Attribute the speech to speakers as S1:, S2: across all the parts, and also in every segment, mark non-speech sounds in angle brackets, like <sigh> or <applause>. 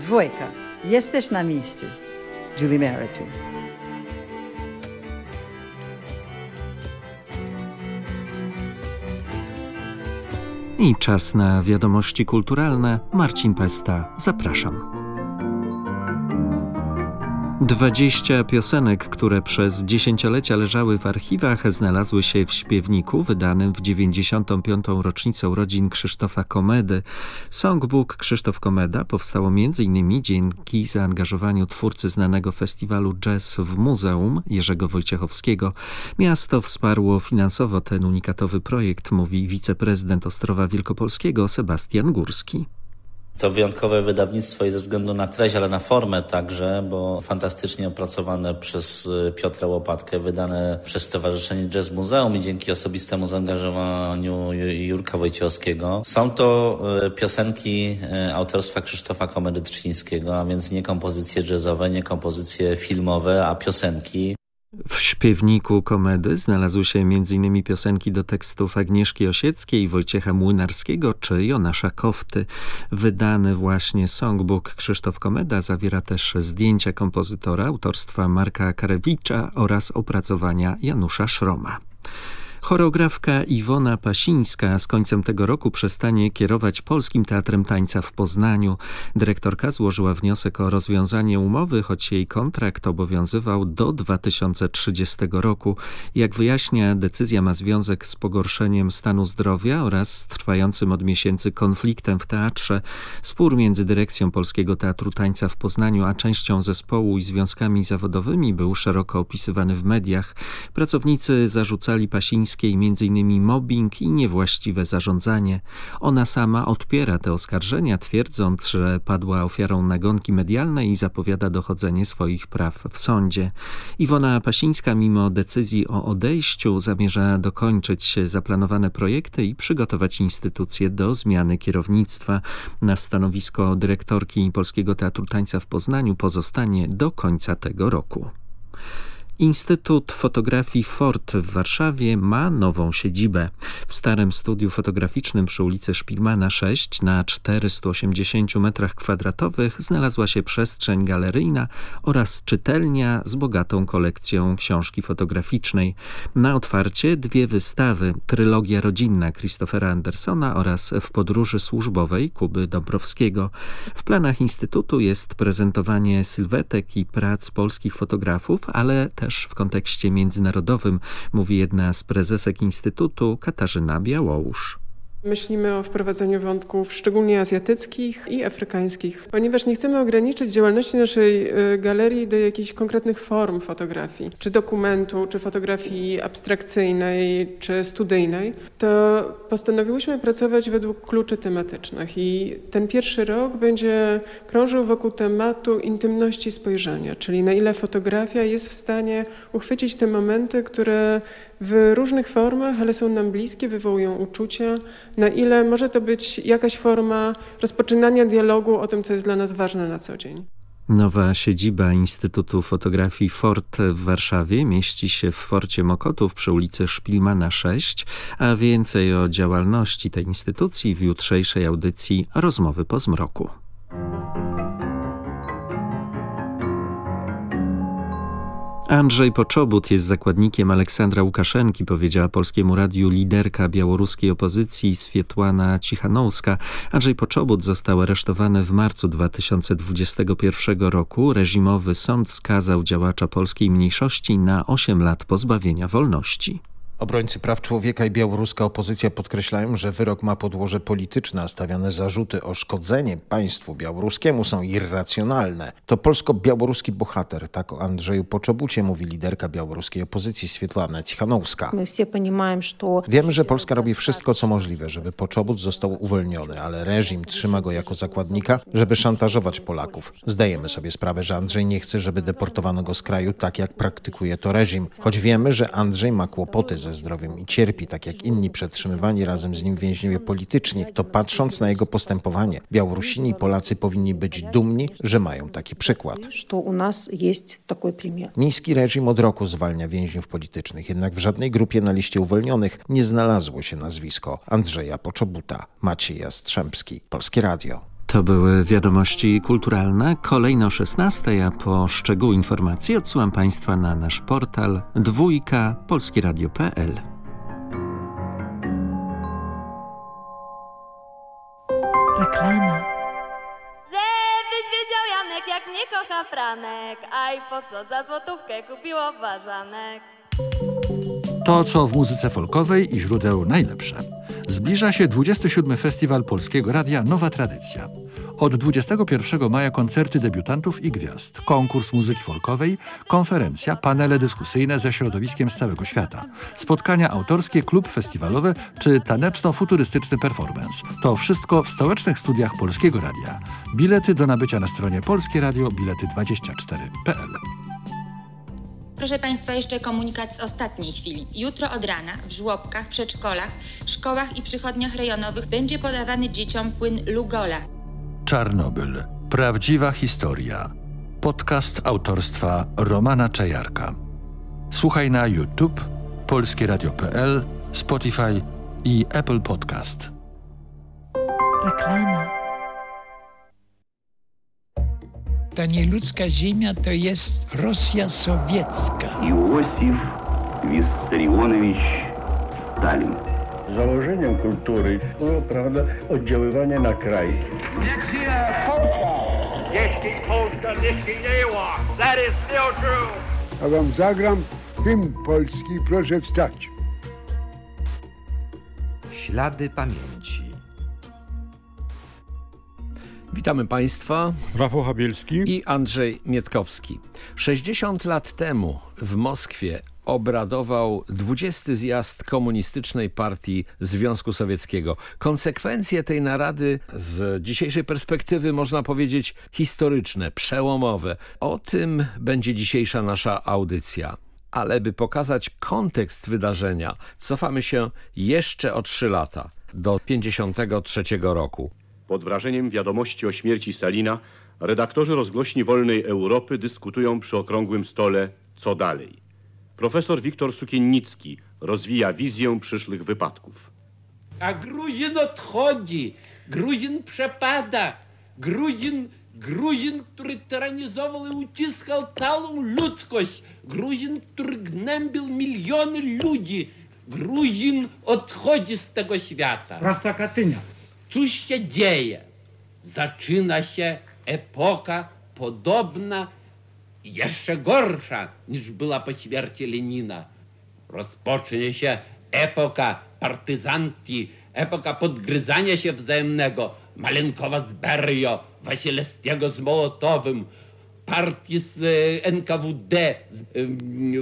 S1: Dwójka. Jesteś na miejscu. Julie Meritu.
S2: I czas na wiadomości kulturalne. Marcin Pesta, zapraszam. 20 piosenek, które przez dziesięciolecia leżały w archiwach, znalazły się w śpiewniku wydanym w 95. rocznicę urodzin Krzysztofa Komedy. Songbook Krzysztof Komeda powstało m.in. dzięki zaangażowaniu twórcy znanego festiwalu jazz w muzeum Jerzego Wojciechowskiego. Miasto wsparło finansowo ten unikatowy projekt, mówi wiceprezydent Ostrowa Wielkopolskiego Sebastian Górski.
S3: To wyjątkowe wydawnictwo jest ze względu na treść, ale na formę także, bo fantastycznie opracowane przez y, Piotra Łopatkę, wydane przez Stowarzyszenie Jazz Muzeum i dzięki osobistemu zaangażowaniu Jurka Wojciechowskiego. Są to y, piosenki y, autorstwa Krzysztofa Komedy-Trzyńskiego, a więc nie kompozycje jazzowe, nie kompozycje filmowe, a piosenki.
S2: W śpiewniku komedy znalazły się m.in. piosenki do tekstów Agnieszki Osieckiej, Wojciecha Młynarskiego czy Jonasza Kofty. Wydany właśnie songbook Krzysztof Komeda zawiera też zdjęcia kompozytora autorstwa Marka Karewicza oraz opracowania Janusza Szroma. Choreografka Iwona Pasińska z końcem tego roku przestanie kierować Polskim Teatrem Tańca w Poznaniu. Dyrektorka złożyła wniosek o rozwiązanie umowy, choć jej kontrakt obowiązywał do 2030 roku. Jak wyjaśnia, decyzja ma związek z pogorszeniem stanu zdrowia oraz z trwającym od miesięcy konfliktem w teatrze. Spór między dyrekcją Polskiego Teatru Tańca w Poznaniu a częścią zespołu i związkami zawodowymi był szeroko opisywany w mediach. Pracownicy zarzucali Pasińskiej Kamińskiej m.in. mobbing i niewłaściwe zarządzanie. Ona sama odpiera te oskarżenia, twierdząc, że padła ofiarą nagonki medialnej i zapowiada dochodzenie swoich praw w sądzie. Iwona Pasińska mimo decyzji o odejściu zamierza dokończyć zaplanowane projekty i przygotować instytucje do zmiany kierownictwa. Na stanowisko dyrektorki Polskiego Teatru Tańca w Poznaniu pozostanie do końca tego roku. Instytut Fotografii Fort w Warszawie ma nową siedzibę. W starym studiu fotograficznym przy ulicy Szpilmana 6 na 480 metrach kwadratowych znalazła się przestrzeń galeryjna oraz czytelnia z bogatą kolekcją książki fotograficznej. Na otwarcie dwie wystawy, trylogia rodzinna Christophera Andersona oraz w podróży służbowej Kuby Dąbrowskiego. W planach Instytutu jest prezentowanie sylwetek i prac polskich fotografów, ale też w kontekście międzynarodowym, mówi jedna z prezesek Instytutu Katarzyna Białołusz.
S4: Myślimy o wprowadzeniu wątków szczególnie azjatyckich i afrykańskich, ponieważ nie chcemy ograniczyć działalności naszej y, galerii do jakichś konkretnych form fotografii, czy dokumentu, czy fotografii abstrakcyjnej, czy studyjnej, to postanowiłyśmy pracować według kluczy tematycznych i ten pierwszy rok będzie krążył wokół tematu intymności spojrzenia, czyli na ile fotografia jest w stanie uchwycić te momenty, które w różnych formach, ale są nam bliskie, wywołują uczucia, na ile może to być jakaś forma rozpoczynania dialogu o tym, co jest dla nas ważne na co dzień.
S2: Nowa siedziba Instytutu Fotografii Fort w Warszawie mieści się w Forcie Mokotów przy ulicy Szpilmana 6, a więcej o działalności tej instytucji w jutrzejszej audycji Rozmowy po zmroku. Andrzej Poczobut jest zakładnikiem Aleksandra Łukaszenki, powiedziała Polskiemu Radiu liderka białoruskiej opozycji Swietłana Cichanowska. Andrzej Poczobut został aresztowany w marcu 2021 roku. Reżimowy sąd skazał działacza polskiej mniejszości na 8 lat pozbawienia wolności.
S5: Obrońcy praw człowieka i białoruska opozycja podkreślają, że wyrok ma podłoże polityczne, a stawiane zarzuty o szkodzenie państwu białoruskiemu są irracjonalne. To polsko-białoruski bohater, tak o Andrzeju Poczobucie mówi liderka białoruskiej opozycji Swietlana Cichanowska. Wiemy, że Polska robi wszystko, co możliwe, żeby Poczobut został uwolniony, ale reżim trzyma go jako zakładnika, żeby szantażować Polaków. Zdajemy sobie sprawę, że Andrzej nie chce, żeby deportowano go z kraju tak, jak praktykuje to reżim, choć wiemy, że Andrzej ma kłopoty ze zdrowiem i cierpi, tak jak inni przetrzymywani razem z nim więźniowie polityczni, to patrząc na jego postępowanie, Białorusini i Polacy powinni być dumni, że mają taki przykład. Niski reżim od roku zwalnia więźniów politycznych, jednak w żadnej grupie na liście uwolnionych nie znalazło się nazwisko Andrzeja Poczobuta. Maciej Jastrzębski, Polskie Radio.
S2: To były wiadomości kulturalne. Kolejno 16, a po szczegóły informacji odsyłam Państwa na nasz portal dwójka polskieradio.pl.
S1: Reklama.
S6: Żebyś wiedział Janek, jak mnie kocha Franek Aj po co za złotówkę kupiło ważanek
S7: To, co w muzyce folkowej i źródeł najlepsze. Zbliża się 27. Festiwal Polskiego Radia Nowa Tradycja. Od 21 maja koncerty debiutantów i gwiazd, konkurs muzyki folkowej, konferencja, panele dyskusyjne ze środowiskiem z całego świata, spotkania autorskie, klub festiwalowy czy taneczno-futurystyczny performance. To wszystko w stołecznych studiach Polskiego Radia. Bilety do nabycia na stronie Polskie Radio bilety24.pl.
S8: Proszę Państwa, jeszcze komunikat z ostatniej chwili. Jutro od rana w żłobkach, przedszkolach, szkołach i przychodniach rejonowych będzie podawany dzieciom płyn Lugola.
S7: Czarnobyl. Prawdziwa historia. Podcast autorstwa Romana Czajarka. Słuchaj na YouTube, polskieradio.pl, Spotify i Apple Podcast.
S1: Reklama.
S9: Ta nieludzka ziemia to jest Rosja sowiecka.
S10: Józef Wissarionowicz Stalin.
S11: Założeniem kultury było, prawda, oddziaływanie na kraj.
S12: Jeśli Polska nie istniała, that is still true.
S11: A wam zagram hymn polski, proszę wstać.
S13: Ślady pamięci.
S14: Witamy Państwa.
S15: Rafał Habielski
S14: i Andrzej Mietkowski. 60 lat temu w Moskwie obradował 20. zjazd Komunistycznej Partii Związku Sowieckiego. Konsekwencje tej narady z dzisiejszej perspektywy można powiedzieć historyczne, przełomowe. O tym będzie dzisiejsza nasza audycja. Ale by pokazać kontekst wydarzenia, cofamy się jeszcze o 3 lata, do 53 roku.
S16: Pod wrażeniem wiadomości o śmierci Stalina redaktorzy rozgłośni Wolnej Europy dyskutują przy okrągłym stole co dalej. Profesor Wiktor Sukiennicki rozwija wizję przyszłych wypadków.
S17: A Gruzin odchodzi, Gruzin przepada, Gruzin, Gruzin, który tyranizował i uciskał całą ludzkość, Gruzin, który gnębił miliony ludzi, Gruzin odchodzi z tego świata.
S11: Prawda Katynia.
S17: Cóż się dzieje? Zaczyna się epoka podobna, jeszcze gorsza niż była po śmierci Lenina. Rozpocznie się epoka partyzantii, epoka podgryzania się wzajemnego. Malenkowa z Berio, Wasilewskiego z Mołotowym, partii z e, NKWD,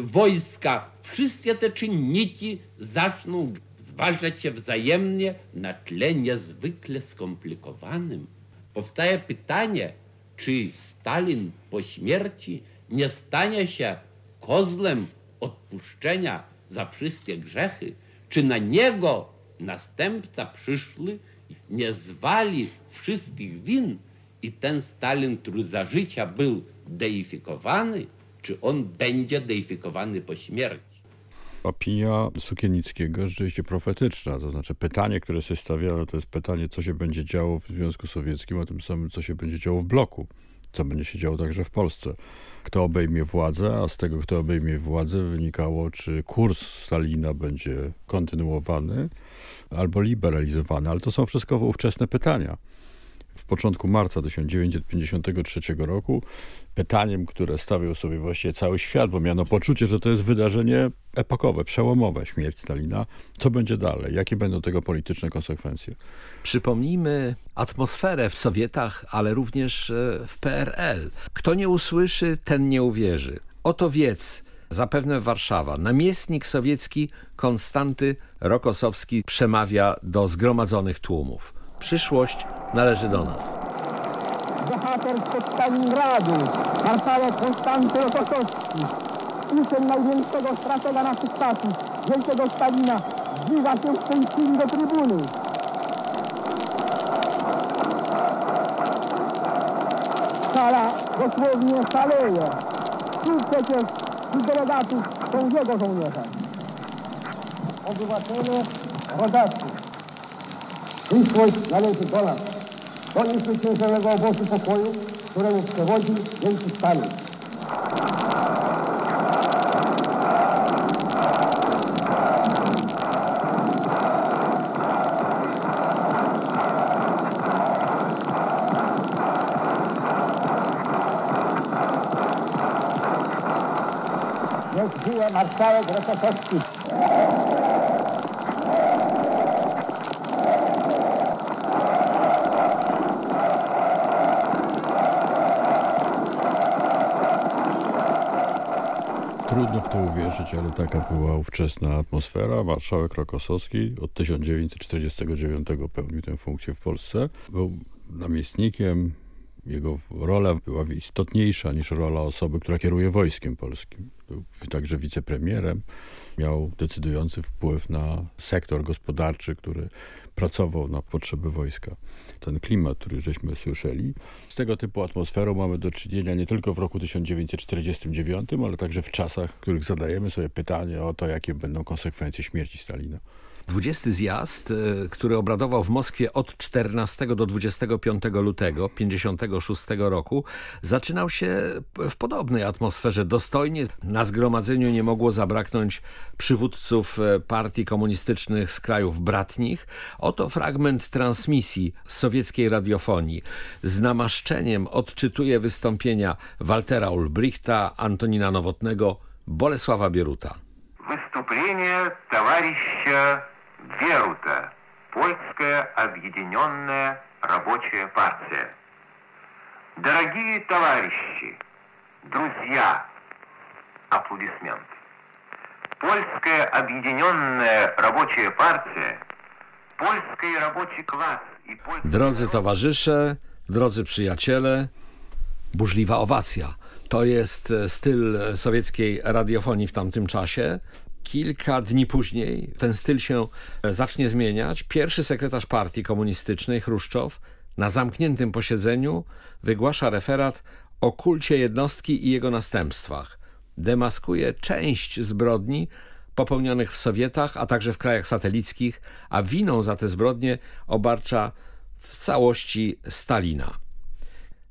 S17: wojska. Wszystkie te czynniki zaczną zważać się wzajemnie na tle niezwykle skomplikowanym. Powstaje pytanie, czy Stalin po śmierci nie stanie się kozłem odpuszczenia za wszystkie grzechy, czy na niego następca przyszły nie zwali wszystkich win i ten Stalin, który za życia był deifikowany, czy on będzie deifikowany po śmierci.
S15: Opinia Sukienickiego rzeczywiście profetyczna, to znaczy pytanie, które sobie stawiano, to jest pytanie, co się będzie działo w Związku Sowieckim, a tym samym, co się będzie działo w bloku, co będzie się działo także w Polsce. Kto obejmie władzę, a z tego, kto obejmie władzę, wynikało, czy kurs Stalina będzie kontynuowany albo liberalizowany, ale to są wszystko ówczesne pytania w początku marca 1953 roku pytaniem, które stawiał sobie właściwie cały świat, bo miano poczucie, że to jest wydarzenie epokowe, przełomowe, śmierć Stalina. Co będzie dalej? Jakie będą tego polityczne konsekwencje?
S14: Przypomnijmy atmosferę w Sowietach, ale również e, w PRL. Kto nie usłyszy, ten nie uwierzy. Oto wiec, zapewne Warszawa. Namiestnik sowiecki Konstanty Rokosowski przemawia do zgromadzonych tłumów. Przyszłość należy do nas.
S18: Bohater spod Stalingradu, marszałek Konstanty Rokosowski, syn największego stratega naszych czasów, wielkiego Stalina, zbliża się w tej chwili do trybuny. Sala dosłownie szaleje. Tu przecież i delegatów są jego żołnierze. Obywatele, rodacy, przyszłość należy do nas. do niezwyciężonego obozu pokoju, któremu przewodzi wielki Stalin. Niech żyje marszałek Rokosowski.
S15: To uwierzyć, ale taka była ówczesna atmosfera. Marszałek Rokosowski od 1949 pełnił tę funkcję w Polsce. Był namiestnikiem, jego rola była istotniejsza niż rola osoby, która kieruje wojskiem polskim. Był także wicepremierem, miał decydujący wpływ na sektor gospodarczy, który pracował na potrzeby wojska. Ten klimat, który żeśmy słyszeli, z tego typu atmosferą mamy do czynienia nie tylko w roku 1949, ale także w czasach, w których zadajemy sobie pytanie o to, jakie będą konsekwencje śmierci Stalina.
S14: 20 zjazd, e, który obradował w Moskwie od 14 do 25 lutego 56 roku, zaczynał się w podobnej atmosferze. Dostojnie na zgromadzeniu nie mogło zabraknąć przywódców e, partii komunistycznych z krajów bratnich. Oto fragment transmisji z sowieckiej radiofonii. Z namaszczeniem odczytuje wystąpienia Waltera Ulbrichta, Antonina Nowotnego, Bolesława Bieruta.
S19: Wystąpienie towarzysza Верута, Польская объединенная рабочая партия. Дорогие товарищи, друзья, аплодисменты. Польская объединенная рабочая партия, польский рабочий класс и польский...
S14: Drodzy towarzysze, drodzy przyjaciele, burzliwa owacja. To jest e, styl sowieckiej radiofonii w tamtym czasie. Kilka dni później ten styl się e, zacznie zmieniać. Pierwszy sekretarz partii komunistycznej, Chruszczow, na zamkniętym posiedzeniu wygłasza referat o kulcie jednostki i jego następstwach. Demaskuje część zbrodni popełnionych w Sowietach, a także w krajach satelickich, a winą za te zbrodnie obarcza w całości Stalina.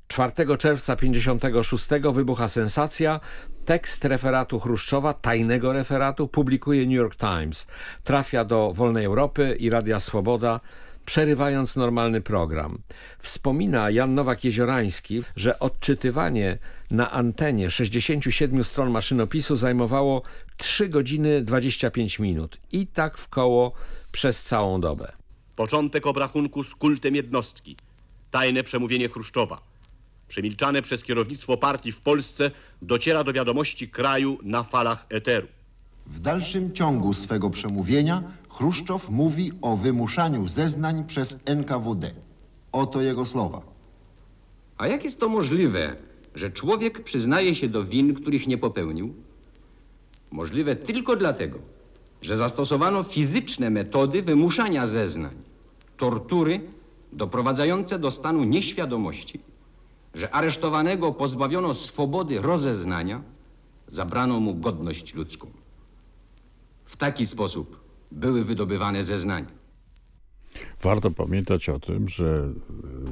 S14: 4 czerwca 56 wybucha sensacja. Tekst referatu Chruszczowa, tajnego referatu, publikuje New York Times. Trafia do Wolnej Europy i Radia Swoboda, przerywając normalny program. Wspomina Jan Nowak-Jeziorański, że odczytywanie na antenie 67 stron maszynopisu zajmowało 3 godziny 25 minut. I tak w koło przez całą dobę.
S16: Początek obrachunku z kultem jednostki. Tajne przemówienie Chruszczowa przemilczane przez kierownictwo partii w Polsce, dociera do wiadomości kraju na falach eteru.
S20: W dalszym ciągu swego przemówienia Chruszczow mówi o wymuszaniu zeznań przez NKWD. Oto jego słowa.
S21: A jak jest to możliwe, że człowiek przyznaje się do win, których nie popełnił? Możliwe tylko dlatego, że zastosowano fizyczne metody wymuszania zeznań, tortury doprowadzające do stanu nieświadomości, że aresztowanego pozbawiono swobody rozeznania, zabrano mu godność ludzką. W taki sposób były wydobywane zeznania.
S15: Warto pamiętać o tym, że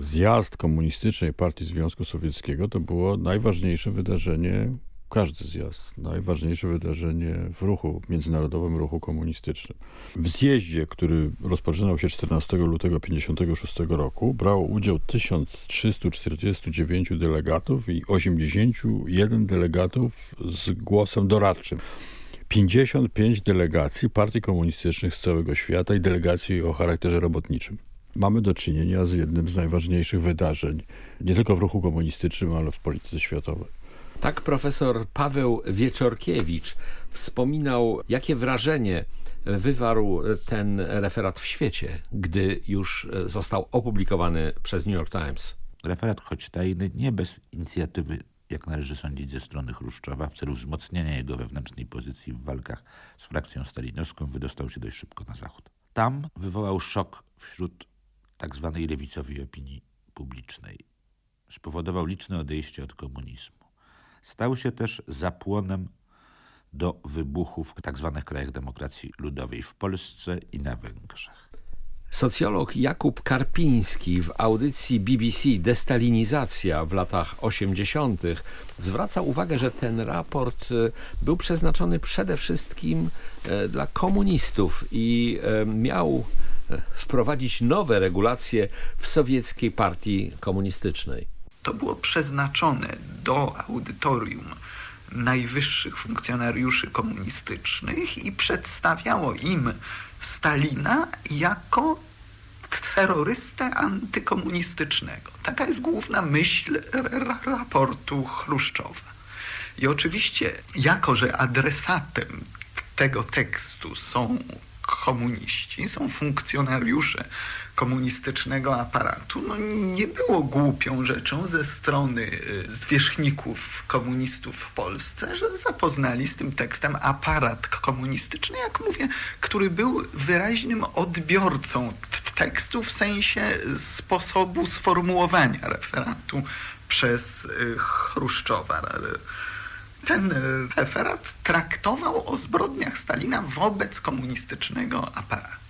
S15: zjazd Komunistycznej Partii Związku Sowieckiego to było najważniejsze wydarzenie każdy zjazd, najważniejsze wydarzenie w ruchu, międzynarodowym ruchu komunistycznym. W zjeździe, który rozpoczynał się 14 lutego 1956 roku, brało udział 1349 delegatów i 81 delegatów z głosem doradczym. 55 delegacji partii komunistycznych z całego świata i delegacji o charakterze robotniczym. Mamy do czynienia z jednym z najważniejszych wydarzeń, nie tylko w ruchu komunistycznym, ale w polityce światowej.
S14: Tak profesor Paweł Wieczorkiewicz wspominał, jakie wrażenie wywarł ten referat w świecie, gdy już został opublikowany przez New York Times.
S22: Referat, choć tajny, nie bez inicjatywy, jak należy sądzić, ze strony Chruszczowa, w celu wzmocnienia jego wewnętrznej pozycji w walkach z frakcją stalinowską, wydostał się dość szybko na zachód. Tam wywołał szok wśród tak zwanej lewicowej opinii publicznej. Spowodował liczne odejście od komunizmu. Stał się też zapłonem do wybuchu w tzw. Tak krajach demokracji ludowej w Polsce i na Węgrzech.
S14: Socjolog Jakub Karpiński w audycji BBC Destalinizacja w latach 80. zwraca uwagę, że ten raport e, był przeznaczony przede wszystkim e, dla komunistów i e, miał wprowadzić nowe regulacje w sowieckiej partii komunistycznej.
S23: To było przeznaczone do audytorium najwyższych funkcjonariuszy komunistycznych i przedstawiało im Stalina jako terrorystę antykomunistycznego. Taka jest główna myśl raportu Chruszczowa. I oczywiście, jako że adresatem tego tekstu są komuniści, są funkcjonariusze komunistycznego aparatu, no nie było głupią rzeczą ze strony y, zwierzchników komunistów w Polsce, że zapoznali z tym tekstem aparat komunistyczny, jak mówię, który był wyraźnym odbiorcą tekstu w sensie sposobu sformułowania referatu przez y, Chruszczowa. Ten referat traktował o zbrodniach Stalina wobec komunistycznego aparatu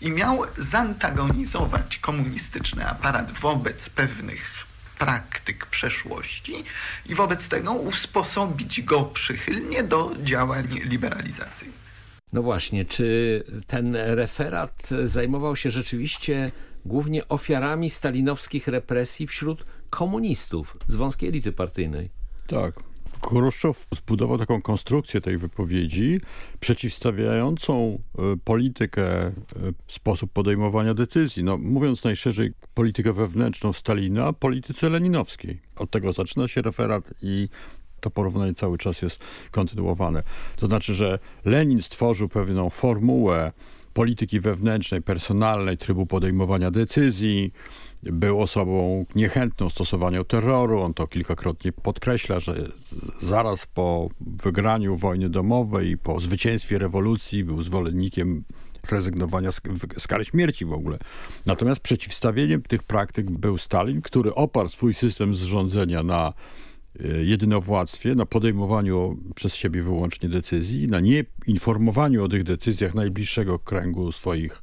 S23: i miał zantagonizować komunistyczny aparat wobec pewnych praktyk przeszłości i wobec tego usposobić go przychylnie do działań liberalizacyjnych.
S14: No właśnie, czy ten referat zajmował się rzeczywiście głównie ofiarami stalinowskich represji wśród komunistów z wąskiej elity partyjnej?
S15: Tak. Chruszczow zbudował taką konstrukcję tej wypowiedzi, przeciwstawiającą e, politykę, e, sposób podejmowania decyzji, no mówiąc najszerzej, politykę wewnętrzną Stalina, polityce leninowskiej. Od tego zaczyna się referat i to porównanie cały czas jest kontynuowane. To znaczy, że Lenin stworzył pewną formułę polityki wewnętrznej, personalnej, trybu podejmowania decyzji, był osobą niechętną stosowaniu terroru. On to kilkakrotnie podkreśla, że zaraz po wygraniu wojny domowej i po zwycięstwie rewolucji był zwolennikiem zrezygnowania z, z kary śmierci w ogóle. Natomiast przeciwstawieniem tych praktyk był Stalin, który oparł swój system zrządzenia na jedynowładztwie, na podejmowaniu przez siebie wyłącznie decyzji, na nieinformowaniu o tych decyzjach najbliższego kręgu swoich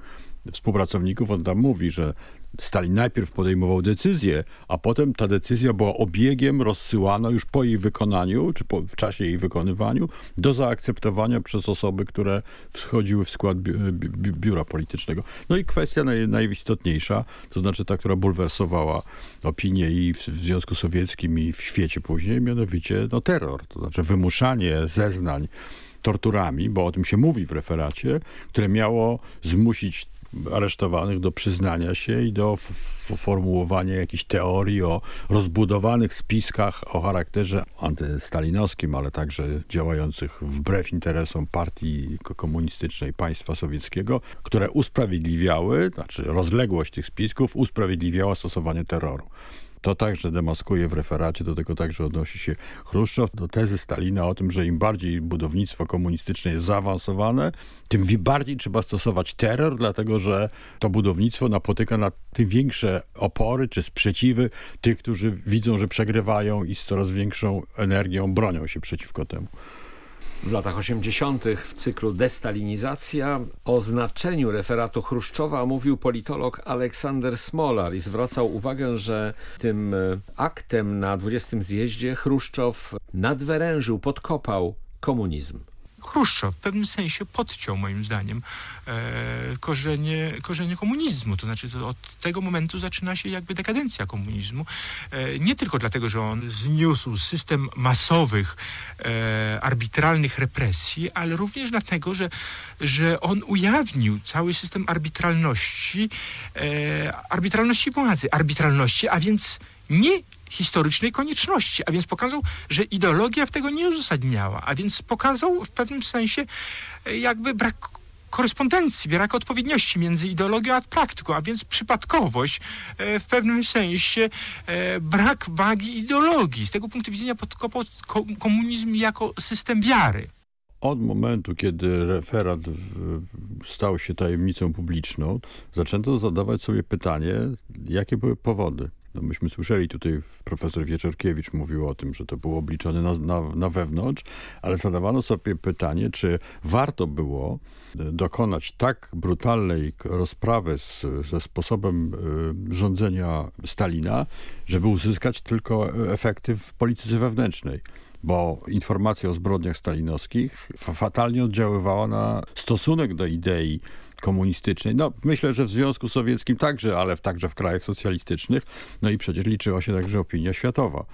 S15: współpracowników. On tam mówi, że Stalin najpierw podejmował decyzję, a potem ta decyzja była obiegiem rozsyłana już po jej wykonaniu, czy po, w czasie jej wykonywaniu, do zaakceptowania przez osoby, które wchodziły w skład bi bi biura politycznego. No i kwestia naj, najistotniejsza, to znaczy ta, która bulwersowała opinię i w, w Związku Sowieckim, i w świecie później, mianowicie no, terror, to znaczy wymuszanie zeznań torturami, bo o tym się mówi w referacie, które miało zmusić aresztowanych do przyznania się i do formułowania jakichś teorii o rozbudowanych spiskach o charakterze antystalinowskim, ale także działających wbrew interesom partii komunistycznej państwa sowieckiego, które usprawiedliwiały, znaczy rozległość tych spisków usprawiedliwiała stosowanie terroru. To także demaskuje w referacie, do tego także odnosi się Chruszczow, do tezy Stalina o tym, że im bardziej budownictwo komunistyczne jest zaawansowane, tym bardziej trzeba stosować terror, dlatego że to budownictwo napotyka na tym większe opory czy sprzeciwy tych, którzy widzą, że przegrywają i z coraz większą energią bronią się przeciwko temu.
S14: W latach 80. w cyklu Destalinizacja o znaczeniu referatu Chruszczowa mówił politolog Aleksander Smolar i zwracał uwagę, że tym e, aktem na 20. zjeździe Chruszczow nadwyrężył, podkopał komunizm.
S24: Chruszczow w pewnym sensie podciął moim zdaniem e, korzenie, korzenie komunizmu. To znaczy to od tego momentu zaczyna się jakby dekadencja komunizmu. E, nie tylko dlatego, że on zniósł system masowych, e, arbitralnych represji, ale również dlatego, że, że on ujawnił cały system arbitralności, arbitralności władzy, arbitralności, a więc nie historycznej konieczności, a więc pokazał, że ideologia w tego nie uzasadniała, a więc pokazał w pewnym sensie e, jakby brak korespondencji, brak odpowiedniości między ideologią a praktyką, a więc przypadkowość, e, w pewnym sensie e, brak wagi ideologii. Z tego punktu widzenia podkopał komunizm jako system wiary.
S15: Od momentu, kiedy referat stał się tajemnicą publiczną, zaczęto zadawać sobie pytanie, jakie były powody No myśmy słyszeli tutaj, profesor Wieczorkiewicz mówił o tym, że to było obliczone na, na, na wewnątrz, ale zadawano sobie pytanie, czy warto było dokonać tak brutalnej rozprawy z, ze sposobem y, rządzenia Stalina, żeby uzyskać tylko efekty w polityce wewnętrznej. Bo informacja o zbrodniach stalinowskich fatalnie oddziaływała na stosunek do idei komunistycznej. No, myślę, że w Związku Sowieckim także, ale także w krajach socjalistycznych. No i przecież liczyła się także opinia światowa.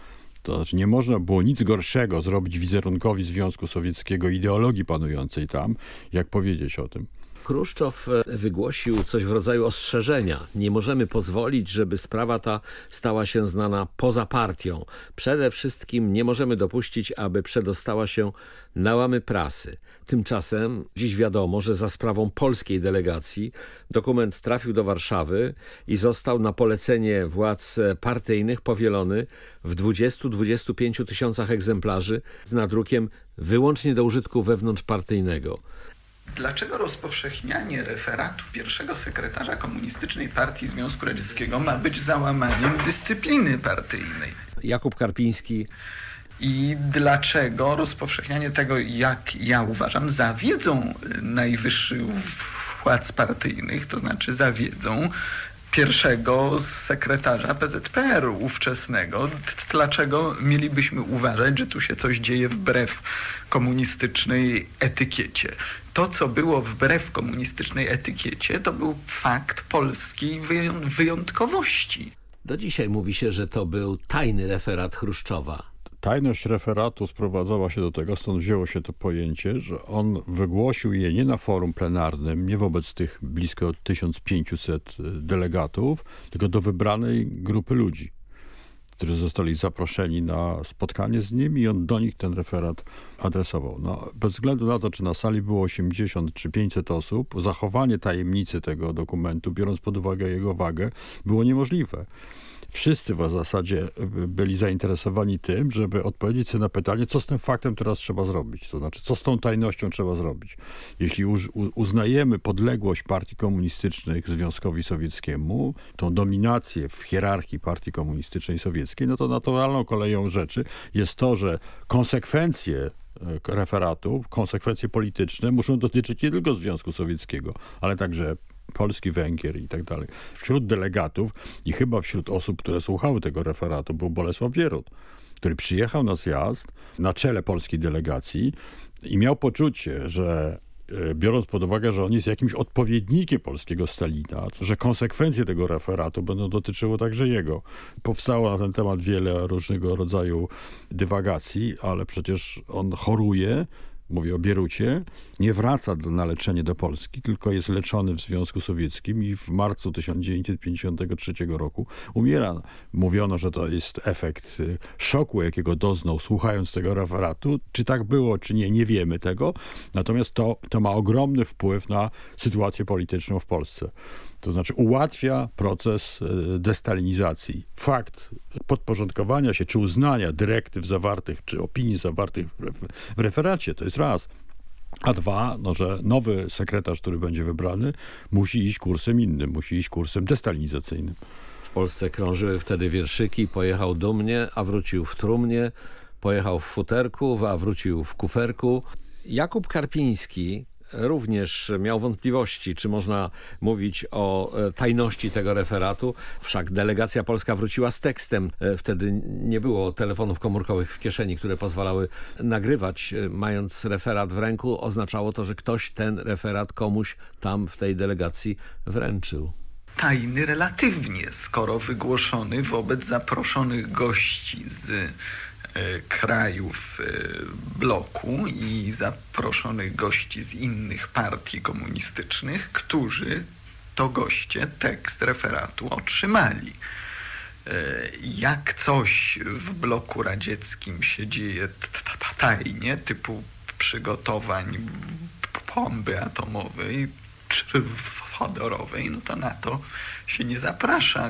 S15: To znaczy nie można było nic gorszego zrobić wizerunkowi Związku Sowieckiego, ideologii panującej tam, jak powiedzieć o tym.
S14: Chruszczow e, wygłosił coś w rodzaju ostrzeżenia. Nie możemy pozwolić, żeby sprawa ta stała się znana poza partią. Przede wszystkim nie możemy dopuścić, aby przedostała się na łamy prasy. Tymczasem dziś wiadomo, że za sprawą polskiej delegacji dokument trafił do Warszawy i został na polecenie władz partyjnych powielony w 20-25 tysiącach egzemplarzy z nadrukiem wyłącznie do użytku wewnątrzpartyjnego.
S23: Dlaczego rozpowszechnianie referatu pierwszego sekretarza Komunistycznej Partii Związku Radzieckiego ma być załamaniem dyscypliny partyjnej?
S14: Jakub Karpiński.
S23: I dlaczego rozpowszechnianie tego, jak ja uważam, za wiedzą najwyższych władz partyjnych, to znaczy za wiedzą pierwszego sekretarza PZPR-u ówczesnego. Dlaczego mielibyśmy uważać, że tu się coś dzieje wbrew komunistycznej etykiecie? To, co było wbrew komunistycznej etykiecie, to był fakt polskiej wyjątkowości.
S14: Do dzisiaj mówi się, że to był tajny referat Chruszczowa.
S15: Tajność referatu sprowadzała się do tego, stąd wzięło się to pojęcie, że on wygłosił je nie na forum plenarnym, nie wobec tych blisko 1500 delegatów, tylko do wybranej grupy ludzi, którzy zostali zaproszeni na spotkanie z nim i on do nich ten referat adresował. No, bez względu na to, czy na sali było 80 czy 500 osób, zachowanie tajemnicy tego dokumentu, biorąc pod uwagę jego wagę, było niemożliwe wszyscy w zasadzie byli zainteresowani tym, żeby odpowiedzieć sobie na pytanie, co z tym faktem teraz trzeba zrobić. To znaczy, co z tą tajnością trzeba zrobić. Jeśli uznajemy podległość partii komunistycznych Związkowi Sowieckiemu, tą dominację w hierarchii partii komunistycznej sowieckiej, no to naturalną koleją rzeczy jest to, że konsekwencje e, referatu, konsekwencje polityczne muszą dotyczyć nie tylko Związku Sowieckiego, ale także Polski, Węgier i tak dalej. Wśród delegatów i chyba wśród osób, które słuchały tego referatu był Bolesław Bierut, który przyjechał na zjazd na czele polskiej delegacji i miał poczucie, że e, biorąc pod uwagę, że on jest jakimś odpowiednikiem polskiego Stalina, że konsekwencje tego referatu będą dotyczyły także jego. Powstało na ten temat wiele różnego rodzaju dywagacji, ale przecież on choruje, mówię o Bierucie, nie wraca do, na leczenie do Polski, tylko jest leczony w Związku Sowieckim i w marcu 1953 roku umiera. Mówiono, że to jest efekt y, szoku, jakiego doznał słuchając tego referatu. Czy tak było, czy nie, nie wiemy tego. Natomiast to, to ma ogromny wpływ na sytuację polityczną w Polsce. To znaczy ułatwia proces e, destalinizacji. Fakt podporządkowania się czy uznania dyrektyw zawartych, czy opinii zawartych w referacie, to jest raz. A dwa, no, że nowy sekretarz, który będzie wybrany, musi iść kursem innym, musi iść kursem destalinizacyjnym.
S14: W Polsce krążyły wtedy wierszyki, pojechał do mnie, a wrócił w trumnie, pojechał w futerku, a wrócił w kuferku. Jakub Karpiński, również miał wątpliwości, czy można mówić o e, tajności tego referatu. Wszak delegacja polska wróciła z tekstem. E, wtedy nie było telefonów komórkowych w kieszeni, które pozwalały nagrywać. E, mając referat w ręku oznaczało to, że ktoś ten referat komuś tam w tej delegacji wręczył
S23: tajny relatywnie, skoro wygłoszony wobec zaproszonych gości z krajów e, bloku i zaproszonych gości z innych partii komunistycznych, którzy to goście tekst referatu otrzymali. E, jak coś w bloku radzieckim się dzieje tajnie, typu przygotowań bomby atomowej czy wodorowej, no to na to się nie zaprasza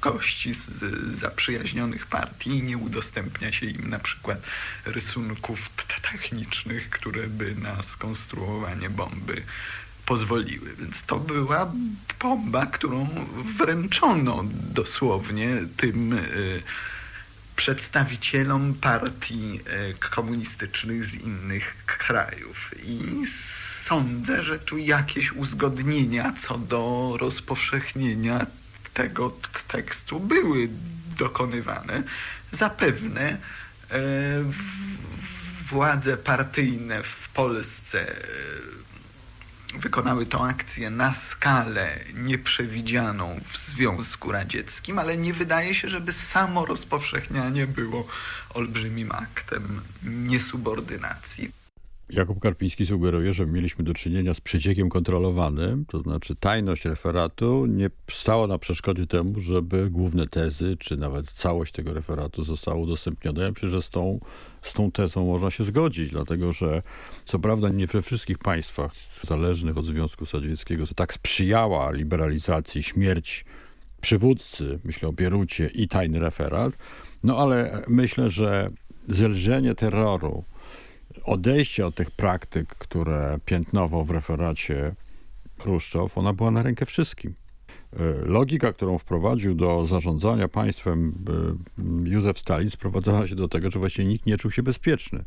S23: gości z zaprzyjaźnionych partii i nie udostępnia się im na przykład rysunków technicznych, które by na skonstruowanie bomby pozwoliły. Więc to była bomba, którą wręczono dosłownie tym y, przedstawicielom partii y, komunistycznych z innych krajów. I sądzę, że tu jakieś uzgodnienia co do rozpowszechnienia tego tekstu były dokonywane. Zapewne e, władze partyjne w Polsce e, wykonały tą akcję na skalę nieprzewidzianą w Związku Radzieckim, ale nie wydaje się, żeby samo rozpowszechnianie było olbrzymim aktem niesubordynacji.
S15: Jakub Karpiński sugeruje, że mieliśmy do czynienia z przeciekiem kontrolowanym, to znaczy tajność referatu nie stała na przeszkodzie temu, żeby główne tezy, czy nawet całość tego referatu została udostępniona. Ja myślę, że z tą, z tą tezą można się zgodzić, dlatego że co prawda nie we wszystkich państwach zależnych od Związku Sowieckiego tak sprzyjała liberalizacji śmierć przywódcy, myślę o Bierucie i tajny referat, no ale myślę, że zelżenie terroru, odejście od tych praktyk, które piętnował w referacie Chruszczow, ona była na rękę wszystkim. E, logika, którą wprowadził do zarządzania państwem e, Józef Stalin, sprowadzała się do tego, że właściwie nikt nie czuł się bezpieczny.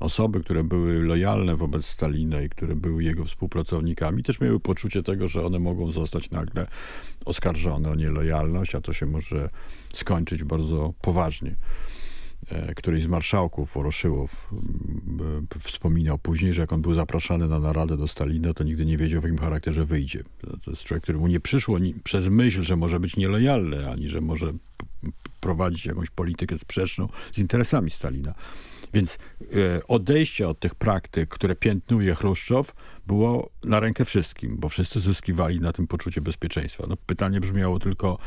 S15: Osoby, które były lojalne wobec Stalina i które były jego współpracownikami, też miały poczucie tego, że one mogą zostać nagle oskarżone o nielojalność, a to się może skończyć bardzo poważnie. E, któryś z marszałków, Woroszyłow, wspominał później, że jak on był zapraszany na naradę do Stalina, to nigdy nie wiedział, w jakim charakterze wyjdzie. To jest człowiek, któremu nie przyszło przez myśl, że może być nielojalny, ani że może prowadzić jakąś politykę sprzeczną z interesami Stalina. Więc e, odejście od tych praktyk, które piętnuje Chruszczow, było na rękę wszystkim, bo wszyscy zyskiwali na tym poczucie bezpieczeństwa. No, pytanie brzmiało tylko,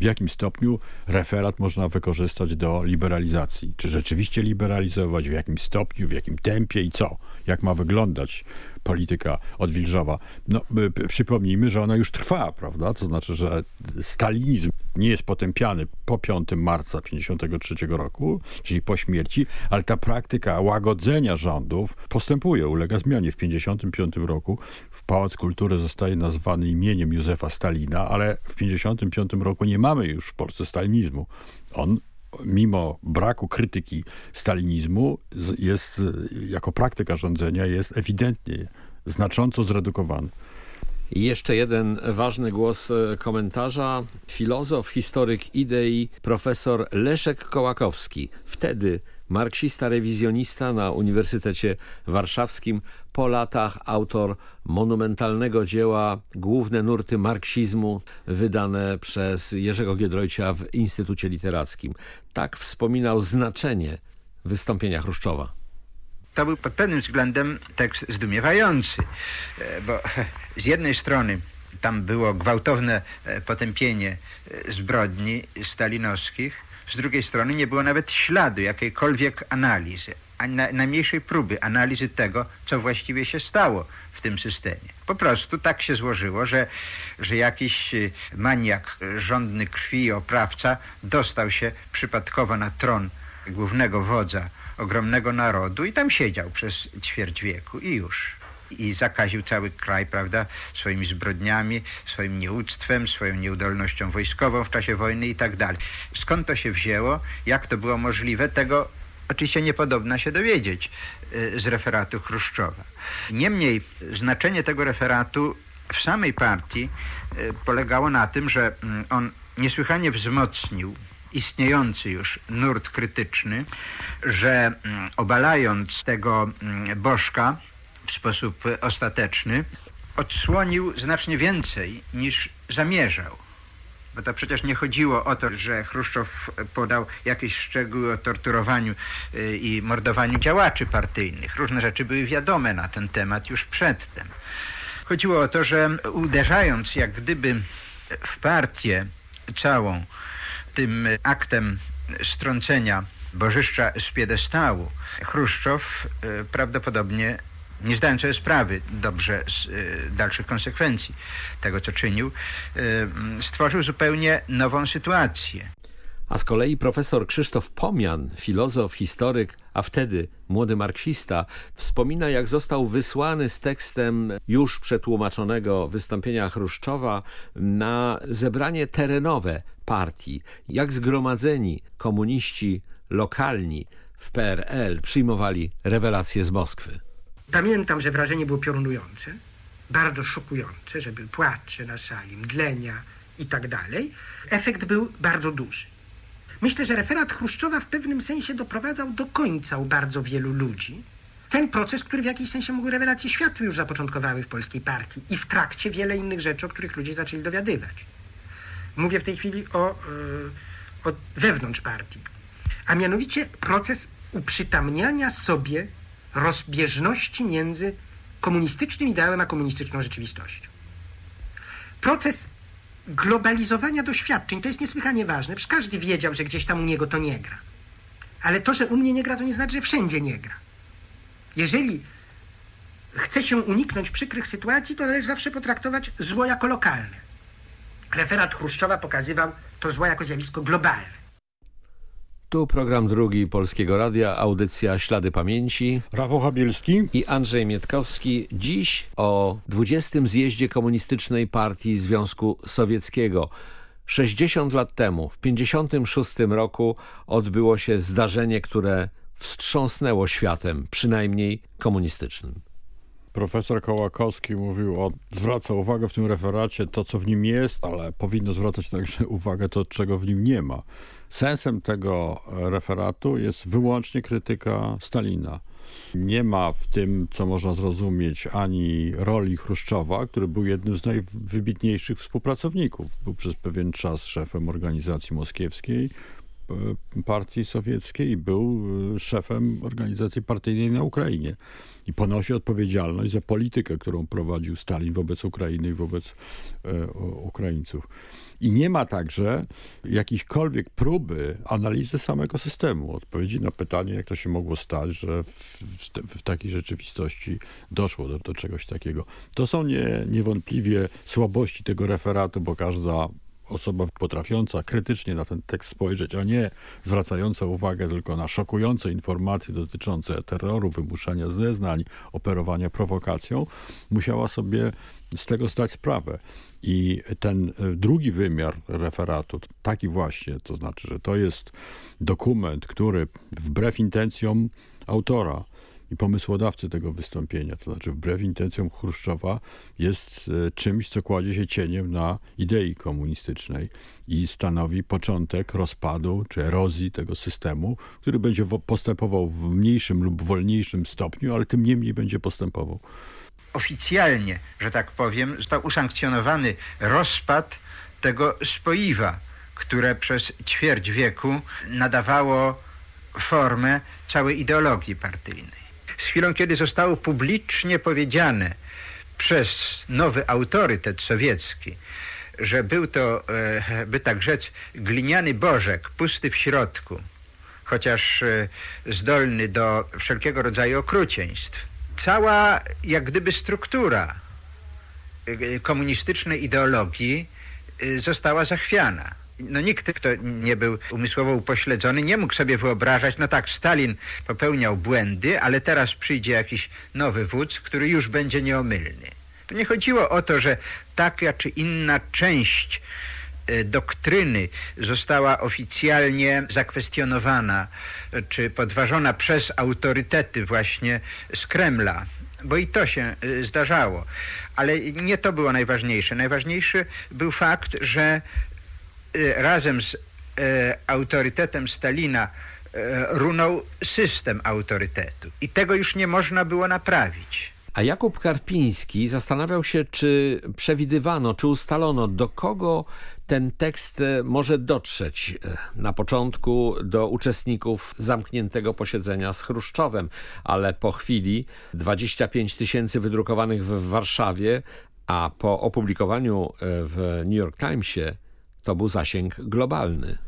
S15: w jakim stopniu referat można wykorzystać do liberalizacji. Czy rzeczywiście liberalizować, w jakim stopniu, w jakim tempie i co? Jak ma wyglądać polityka odwilżowa. No, przypomnijmy, że ona już trwa, prawda? To znaczy, że stalinizm nie jest potępiany po 5 marca 1953 roku, czyli po śmierci, ale ta praktyka łagodzenia rządów postępuje, ulega zmianie. W 1955 roku w Pałac Kultury zostaje nazwany imieniem Józefa Stalina, ale w 1955 roku nie mamy już w Polsce stalinizmu. On mimo braku krytyki stalinizmu, jest, jako praktyka rządzenia jest ewidentnie znacząco zredukowany.
S14: Jeszcze jeden ważny głos e, komentarza. Filozof, historyk idei, profesor Leszek Kołakowski. Wtedy marksista, rewizjonista na Uniwersytecie Warszawskim, po latach autor monumentalnego dzieła Główne nurty marksizmu, wydane przez Jerzego Giedroycia w Instytucie Literackim. Tak wspominał znaczenie wystąpienia Chruszczowa.
S25: To był pod pewnym względem tekst zdumiewający, e, bo <laughs> z jednej strony tam było gwałtowne e, potępienie e, zbrodni stalinowskich, z drugiej strony nie było nawet śladu jakiejkolwiek analizy, ani najmniejszej próby analizy tego, co właściwie się stało w tym systemie. Po prostu tak się złożyło, że, że jakiś y, maniak rządny krwi i oprawca dostał się przypadkowo na tron głównego wodza ogromnego narodu i tam siedział przez ćwierć wieku i już i zakaził cały kraj, prawda, swoimi zbrodniami, swoim nieuctwem, swoją nieudolnością wojskową w czasie wojny i tak dalej. Skąd to się wzięło, jak to było możliwe, tego oczywiście nie podobna się dowiedzieć y, z referatu Chruszczowa. Niemniej znaczenie tego referatu w samej partii y, polegało na tym, że mm, on niesłychanie wzmocnił istniejący już nurt krytyczny, że mm, obalając tego mm, bożka, w sposób ostateczny, odsłonił znacznie więcej niż zamierzał. Bo to przecież nie chodziło o to, że Chruszczow podał jakieś szczegóły o torturowaniu y, i mordowaniu działaczy partyjnych. Różne rzeczy były wiadome na ten temat już przedtem. Chodziło o to, że uderzając jak gdyby w partię całą tym aktem strącenia bożyszcza z piedestału, Chruszczow y, prawdopodobnie nie zdając sobie sprawy dobrze z y, dalszych konsekwencji tego, co czynił, y, stworzył zupełnie nową sytuację.
S14: A z kolei profesor Krzysztof Pomian, filozof, historyk, a wtedy młody marksista, wspomina jak został wysłany z tekstem już przetłumaczonego wystąpienia Chruszczowa na zebranie terenowe partii, jak zgromadzeni komuniści lokalni w PRL przyjmowali rewelacje z Moskwy.
S26: Pamiętam, że wrażenie było piorunujące, bardzo szokujące, że były płacze na sali, mdlenia i tak dalej. Efekt był bardzo duży. Myślę, że referat Chruszczowa w pewnym sensie doprowadzał do końca u bardzo wielu ludzi. Ten proces, który w jakiś sensie mógł rewelacje światły już zapoczątkowały w polskiej partii i w trakcie wiele innych rzeczy, o których ludzie zaczęli dowiadywać. Mówię w tej chwili o, yy, o wewnątrz partii. A mianowicie proces uprzytamniania sobie rozbieżności między komunistycznym ideałem a komunistyczną rzeczywistością. Proces globalizowania doświadczeń to jest niesłychanie ważne. Przecież każdy wiedział, że gdzieś tam u niego to nie gra. Ale to, że u mnie nie gra, to nie znaczy, że wszędzie nie gra. Jeżeli chce się uniknąć przykrych sytuacji, to należy zawsze potraktować zło jako lokalne. Referat Chruszczowa pokazywał to zło jako zjawisko globalne.
S14: Tu program drugi Polskiego Radia, audycja Ślady Pamięci.
S15: Rafał Habielski
S14: i Andrzej Mietkowski. Dziś o 20. zjeździe Komunistycznej Partii Związku Sowieckiego. 60 lat temu, w 56 roku odbyło się zdarzenie, które wstrząsnęło światem, przynajmniej komunistycznym.
S15: Profesor Kołakowski mówił o, zwraca uwagę w tym referacie to, co w nim jest, ale powinno zwracać także uwagę to, czego w nim nie ma. Sensem tego referatu jest wyłącznie krytyka Stalina. Nie ma w tym, co można zrozumieć, ani roli Chruszczowa, który był jednym z najwybitniejszych współpracowników. Był przez pewien czas szefem organizacji moskiewskiej, e, partii sowieckiej i był e, szefem organizacji partyjnej na Ukrainie. I ponosi odpowiedzialność za politykę, którą prowadził Stalin wobec Ukrainy i wobec e, Ukraińców. I nie ma także jakiejkolwiek próby analizy samego systemu, odpowiedzi na pytanie, jak to się mogło stać, że w, w, w takiej rzeczywistości doszło do, do czegoś takiego. To są nie, niewątpliwie słabości tego referatu, bo każda osoba potrafiąca krytycznie na ten tekst spojrzeć, a nie zwracająca uwagę tylko na szokujące informacje dotyczące terroru, wymuszania zeznań, operowania prowokacją, musiała sobie z tego zdać sprawę. I ten e, drugi wymiar referatu, taki właśnie, to znaczy, że to jest dokument, który wbrew intencjom autora i pomysłodawcy tego wystąpienia, to znaczy wbrew intencjom Chruszczowa, jest e, czymś, co kładzie się cieniem na idei komunistycznej i stanowi początek rozpadu czy erozji tego systemu, który będzie postępował w mniejszym lub wolniejszym stopniu, ale tym niemniej będzie postępował
S25: oficjalnie, że tak powiem, został usankcjonowany rozpad tego spoiwa, które przez ćwierć wieku nadawało formę całej ideologii partyjnej. Z chwilą, kiedy zostało publicznie powiedziane przez nowy autorytet sowiecki, że był to, e, by tak rzec, gliniany bożek, pusty w środku, chociaż e, zdolny do wszelkiego rodzaju okrucieństw, cała jak gdyby struktura y, komunistycznej ideologii została zachwiana. No nikt, kto nie był umysłowo upośledzony, nie mógł sobie wyobrażać, no tak, Stalin popełniał błędy, ale teraz przyjdzie jakiś nowy wódz, który już będzie nieomylny. To nie chodziło o to, że taka czy inna część y, doktryny została oficjalnie zakwestionowana czy podważona przez autorytety właśnie z Kremla, bo i to się y, zdarzało. Ale nie to było najważniejsze. Najważniejszy był fakt, że razem z y, autorytetem Stalina runął system autorytetu i tego już nie można było naprawić.
S14: A Jakub Karpiński zastanawiał się, czy przewidywano, czy ustalono, do kogo ten tekst e, może dotrzeć e, na początku do uczestników zamkniętego posiedzenia z Chruszczowem, ale po chwili 25 tysięcy wydrukowanych w Warszawie, a po opublikowaniu e, w New York Timesie to był zasięg globalny.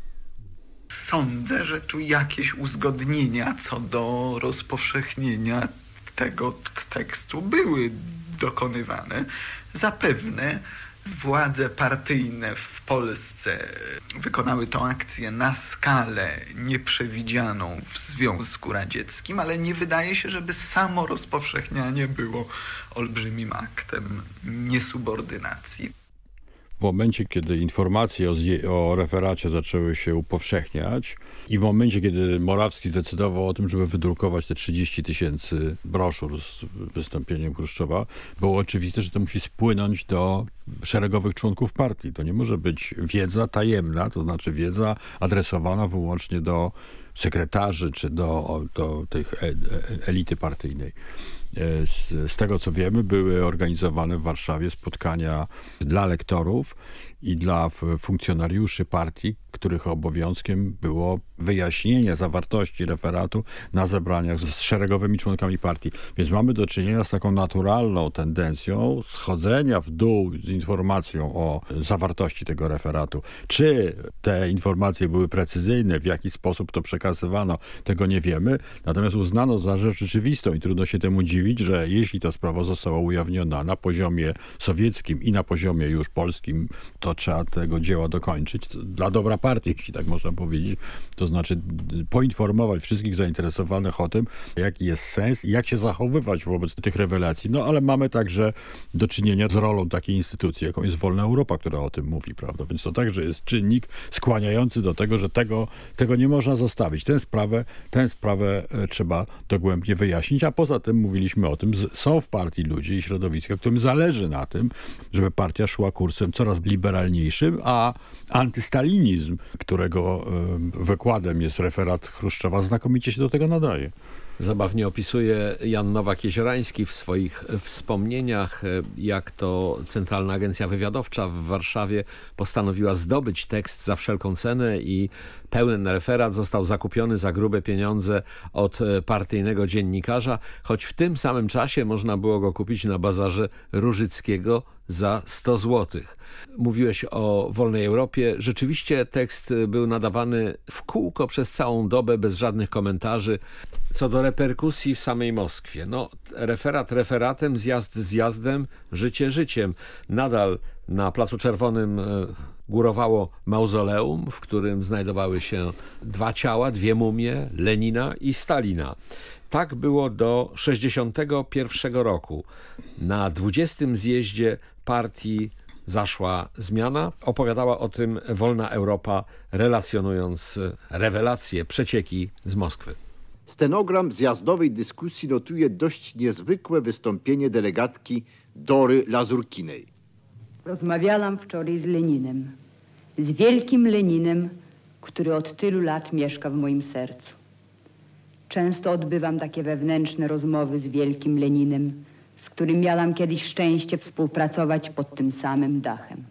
S23: Sądzę, że tu jakieś uzgodnienia co do rozpowszechnienia tego tekstu były dokonywane. Zapewne Władze partyjne w Polsce wykonały tą akcję na skalę nieprzewidzianą w Związku Radzieckim, ale nie wydaje się, żeby samo rozpowszechnianie było olbrzymim aktem niesubordynacji.
S15: W momencie, kiedy informacje o, o, referacie zaczęły się upowszechniać i w momencie, kiedy Morawski zdecydował o tym, żeby wydrukować te 30 tysięcy broszur z wystąpieniem Chruszczowa, było oczywiste, że to musi spłynąć do szeregowych członków partii. To nie może być wiedza tajemna, to znaczy wiedza adresowana wyłącznie do sekretarzy czy do, do tych e, e, elity partyjnej. Z, z, tego co wiemy, były organizowane w Warszawie spotkania dla lektorów i dla funkcjonariuszy partii, których obowiązkiem było wyjaśnienie zawartości referatu na zebraniach z szeregowymi członkami partii. Więc mamy do czynienia z taką naturalną tendencją schodzenia w dół z informacją o zawartości tego referatu. Czy te informacje były precyzyjne, w jaki sposób to przekazywano, tego nie wiemy. Natomiast uznano za rzecz rzeczywistą i trudno się temu dziwić, że jeśli ta sprawa została ujawniona na poziomie sowieckim i na poziomie już polskim, to trzeba tego dzieła dokończyć. Dla dobra partii, jeśli tak można powiedzieć. To znaczy poinformować wszystkich zainteresowanych o tym, jaki jest sens i jak się zachowywać wobec tych rewelacji. No ale mamy także do czynienia z rolą takiej instytucji, jaką jest Wolna Europa, która o tym mówi, prawda? Więc to także jest czynnik skłaniający do tego, że tego, tego nie można zostawić. Tę sprawę, tę sprawę e, trzeba dogłębnie wyjaśnić, a poza tym mówiliśmy o tym, są w partii ludzie i środowiska, którym zależy na tym, żeby partia szła kursem coraz liberalniejszym, a antystalinizm, którego wykładem jest referat Chruszczowa, znakomicie się do tego nadaje.
S14: Zabawnie opisuje Jan Nowak-Jeziorański w swoich wspomnieniach, jak to Centralna Agencja Wywiadowcza w Warszawie postanowiła zdobyć tekst za wszelką cenę i pełen referat został zakupiony za grube pieniądze od partyjnego dziennikarza, choć w tym samym czasie można było go kupić na bazarze Różyckiego za 100 zł. Mówiłeś o wolnej Europie. Rzeczywiście tekst był nadawany w kółko przez całą dobę bez żadnych komentarzy. Co do reperkusji w samej Moskwie. No, referat referatem, zjazd zjazdem, życie życiem. Nadal na Placu Czerwonym e, górowało mauzoleum, w którym znajdowały się dwa ciała, dwie mumie, Lenina i Stalina. Tak było do 1961 roku. Na 20. zjeździe partii zaszła zmiana. Opowiadała o tym Wolna Europa, relacjonując rewelacje, przecieki z Moskwy.
S27: Stenogram zjazdowej dyskusji notuje dość niezwykłe wystąpienie delegatki Dory Lazurkinej.
S28: Rozmawiałam wczoraj z Leninem, z wielkim Leninem, który od tylu lat mieszka w moim sercu. Często odbywam takie wewnętrzne rozmowy z wielkim Leninem, z którym miałam kiedyś szczęście współpracować pod tym samym dachem.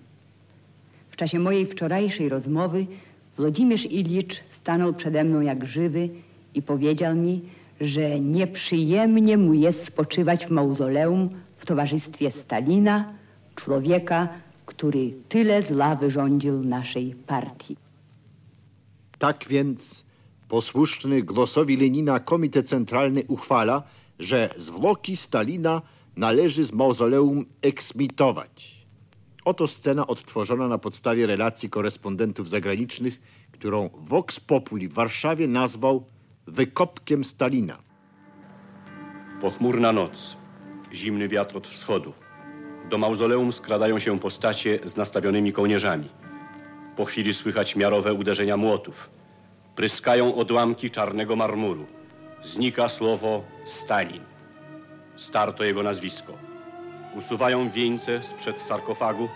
S28: W czasie mojej wczorajszej rozmowy Włodzimierz Ilicz stanął przede mną jak żywy i powiedział mi, że nieprzyjemnie mu jest spoczywać w mauzoleum w towarzystwie Stalina, człowieka, który tyle zła wyrządził naszej partii.
S27: Tak więc posłuszny głosowi Lenina Komitet Centralny uchwala, że zwłoki Stalina należy z mauzoleum eksmitować. Oto scena odtworzona na podstawie relacji korespondentów zagranicznych, którą Vox Populi w Warszawie nazwał wykopkiem Stalina.
S16: Pochmurna noc, zimny wiatr od wschodu. Do mauzoleum skradają się postacie z nastawionymi kołnierzami. Po chwili słychać miarowe uderzenia młotów. Pryskają odłamki czarnego marmuru. Znika słowo Stalin. Starto jego nazwisko. Usuwają wieńce sprzed sarkofagu,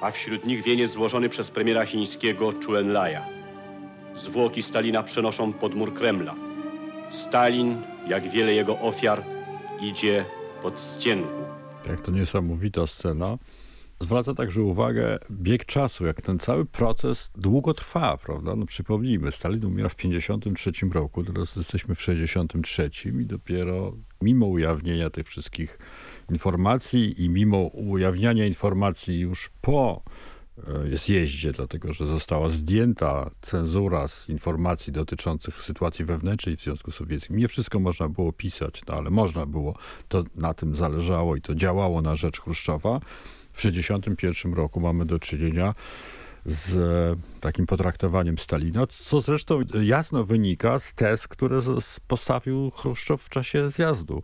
S16: a wśród nich wieniec złożony przez premiera chińskiego Chuenlaja. Zwłoki Stalina przenoszą pod mur Kremla. Stalin, jak wiele jego ofiar, idzie pod ścienku.
S15: Jak to niesamowita scena. Zwraca także uwagę bieg czasu, jak ten cały proces długo trwa, prawda? No przypomnijmy, Stalin umiera w 53 roku, teraz jesteśmy w 63 i dopiero mimo ujawnienia tych wszystkich informacji i mimo ujawniania informacji już po e, zjeździe, dlatego że została zdjęta cenzura z informacji dotyczących sytuacji wewnętrznej w Związku Sowieckim. Nie wszystko można było pisać, no ale można było, to na tym zależało i to działało na rzecz Chruszczowa W 1961 roku mamy do czynienia z takim potraktowaniem Stalina, co zresztą jasno wynika z tez, które postawił Chruszczow w czasie zjazdu.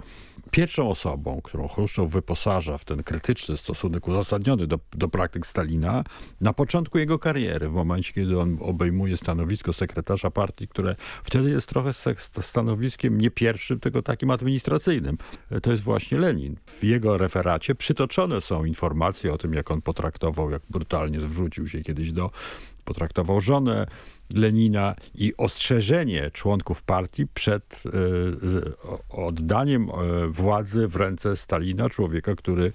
S15: Pierwszą osobą, którą Chruszczow wyposaża w ten krytyczny stosunek uzasadniony do, do praktyk Stalina, na początku jego kariery, w momencie, kiedy on obejmuje stanowisko sekretarza partii, które wtedy jest trochę stanowiskiem nie pierwszym, tylko takim administracyjnym. To jest właśnie Lenin. W jego referacie przytoczone są informacje o tym, jak on potraktował, jak brutalnie zwrócił się kiedyś do potraktował żonę Lenina i ostrzeżenie członków partii przed e, oddaniem e, władzy w ręce Stalina, człowieka, który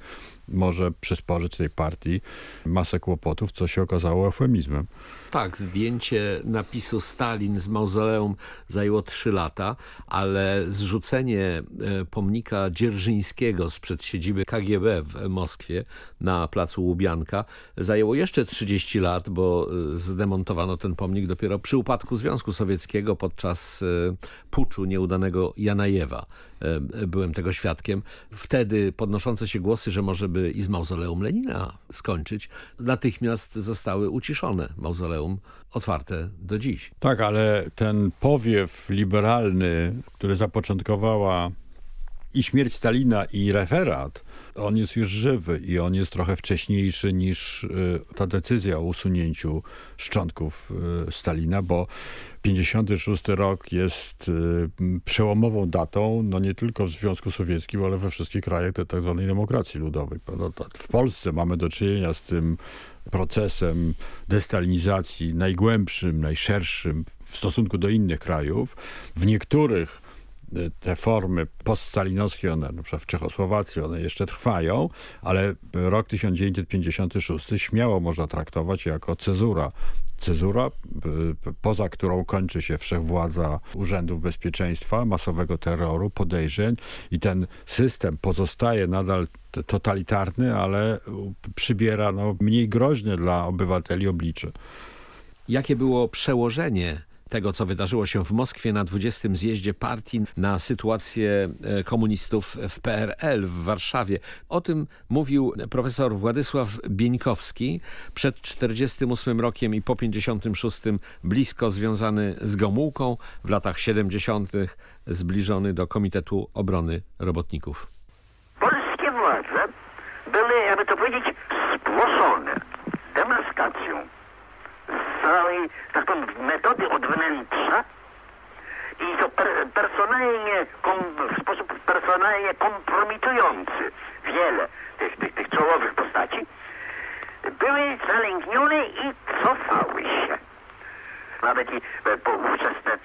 S15: może przysporzyć tej partii masę kłopotów, co się okazało eufemizmem.
S14: Tak, zdjęcie napisu Stalin z mauzoleum zajęło trzy lata, ale zrzucenie e, pomnika Dzierżyńskiego sprzed siedziby KGB w Moskwie na placu Łubianka zajęło jeszcze 30 lat, bo e, zdemontowano ten pomnik dopiero przy upadku Związku Sowieckiego podczas e, puczu nieudanego Janajewa. Byłem tego świadkiem. Wtedy podnoszące się głosy, że może by i z mauzoleum Lenina skończyć, natychmiast zostały uciszone. Mauzoleum otwarte do dziś.
S15: Tak, ale ten powiew liberalny, który zapoczątkowała i śmierć Stalina i referat, on jest już żywy i on jest trochę wcześniejszy niż y, ta decyzja o usunięciu szczątków y, Stalina, bo 56 rok jest y, przełomową datą, no nie tylko w Związku Sowieckim, ale we wszystkich krajach tej. Tak demokracji ludowej. W Polsce mamy do czynienia z tym procesem destalinizacji najgłębszym, najszerszym w stosunku do innych krajów. W niektórych te formy poststalinowskie, one na przykład w Czechosłowacji, one jeszcze trwają, ale rok 1956 śmiało można traktować jako cezura cezura, poza którą kończy się wszechwładza urzędów bezpieczeństwa, masowego terroru, podejrzeń i ten system pozostaje nadal totalitarny, ale przybiera no, mniej groźne dla obywateli oblicze.
S14: Jakie było przełożenie tego, co wydarzyło się w Moskwie na 20. zjeździe partii na sytuację e, komunistów w PRL w Warszawie. O tym mówił profesor Władysław Bieńkowski przed 48 rokiem i po 56 blisko związany z Gomułką, w latach 70. zbliżony do Komitetu Obrony Robotników.
S29: Polskie władze były, jakby to powiedzieć, spłoszone demaskacją całej, tak powiem, metody od wnętrza i to per, personalnie, kom, w sposób personalnie kompromitujący wiele tych, tych, tych czołowych postaci, były zalęknione i cofały się. Nawet i e, po ówczesne e,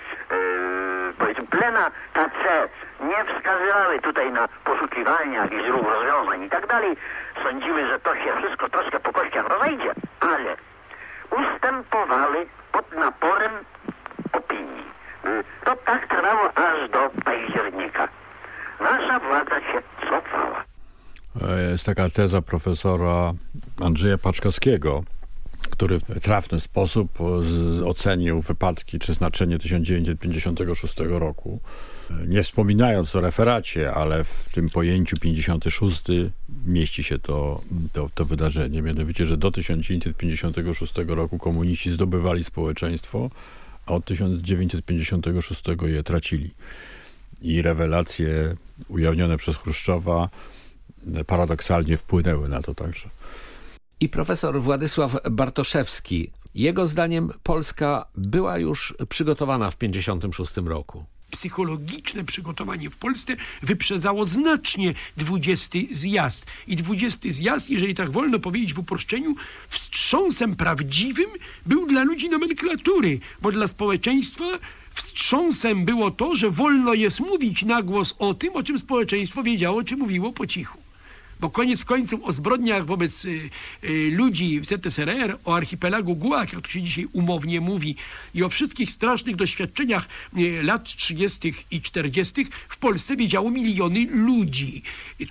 S29: powiedzmy plena TC nie wskazywały tutaj na poszukiwania jakichś rozwiązań i tak dalej. Sądziły, że to się wszystko troszkę po kościach rozejdzie, ale ustępowały pod naporem opinii. Y, to tak trwało aż do października. Nasza władza się cofała.
S15: E, jest taka teza profesora Andrzeja Paczkowskiego, który w trafny sposób ocenił wypadki czy znaczenie 1956 roku. Nie wspominając o referacie, ale w tym pojęciu 56 mieści się to, to, to wydarzenie. Mianowicie, że do 1956 roku komuniści zdobywali społeczeństwo, a od 1956 je tracili. I rewelacje ujawnione przez Chruszczowa paradoksalnie wpłynęły na to także
S14: i profesor Władysław Bartoszewski. Jego zdaniem Polska była już przygotowana w 1956 roku
S30: psychologiczne przygotowanie w Polsce wyprzedzało znacznie 20 zjazd. I 20 zjazd, jeżeli tak wolno powiedzieć w uproszczeniu, wstrząsem prawdziwym był dla ludzi nomenklatury, bo dla społeczeństwa wstrząsem było to, że wolno jest mówić na głos o tym, o czym społeczeństwo wiedziało, czy mówiło po cichu bo koniec końców o zbrodniach wobec y, y, ludzi w ZSRR, o archipelagu Gułak, jak to się dzisiaj umownie mówi, i o wszystkich strasznych doświadczeniach y, lat 30. i 40. w Polsce wiedziało miliony ludzi.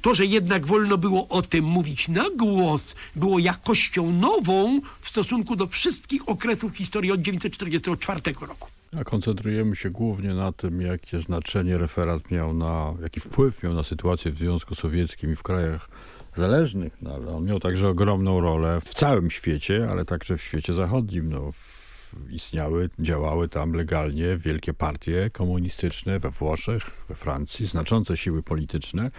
S30: To, że jednak wolno było o tym mówić na głos, było jakością nową w stosunku do wszystkich okresów historii od 1944 roku.
S15: A koncentrujemy się głównie na tym, jakie znaczenie referat miał na, jaki wpływ miał na sytuację w Związku Sowieckim i w krajach zależnych, no, ale on miał także ogromną rolę w całym świecie, ale także w świecie zachodnim. No, istniały, działały tam legalnie wielkie partie komunistyczne we Włoszech, we Francji, znaczące siły polityczne,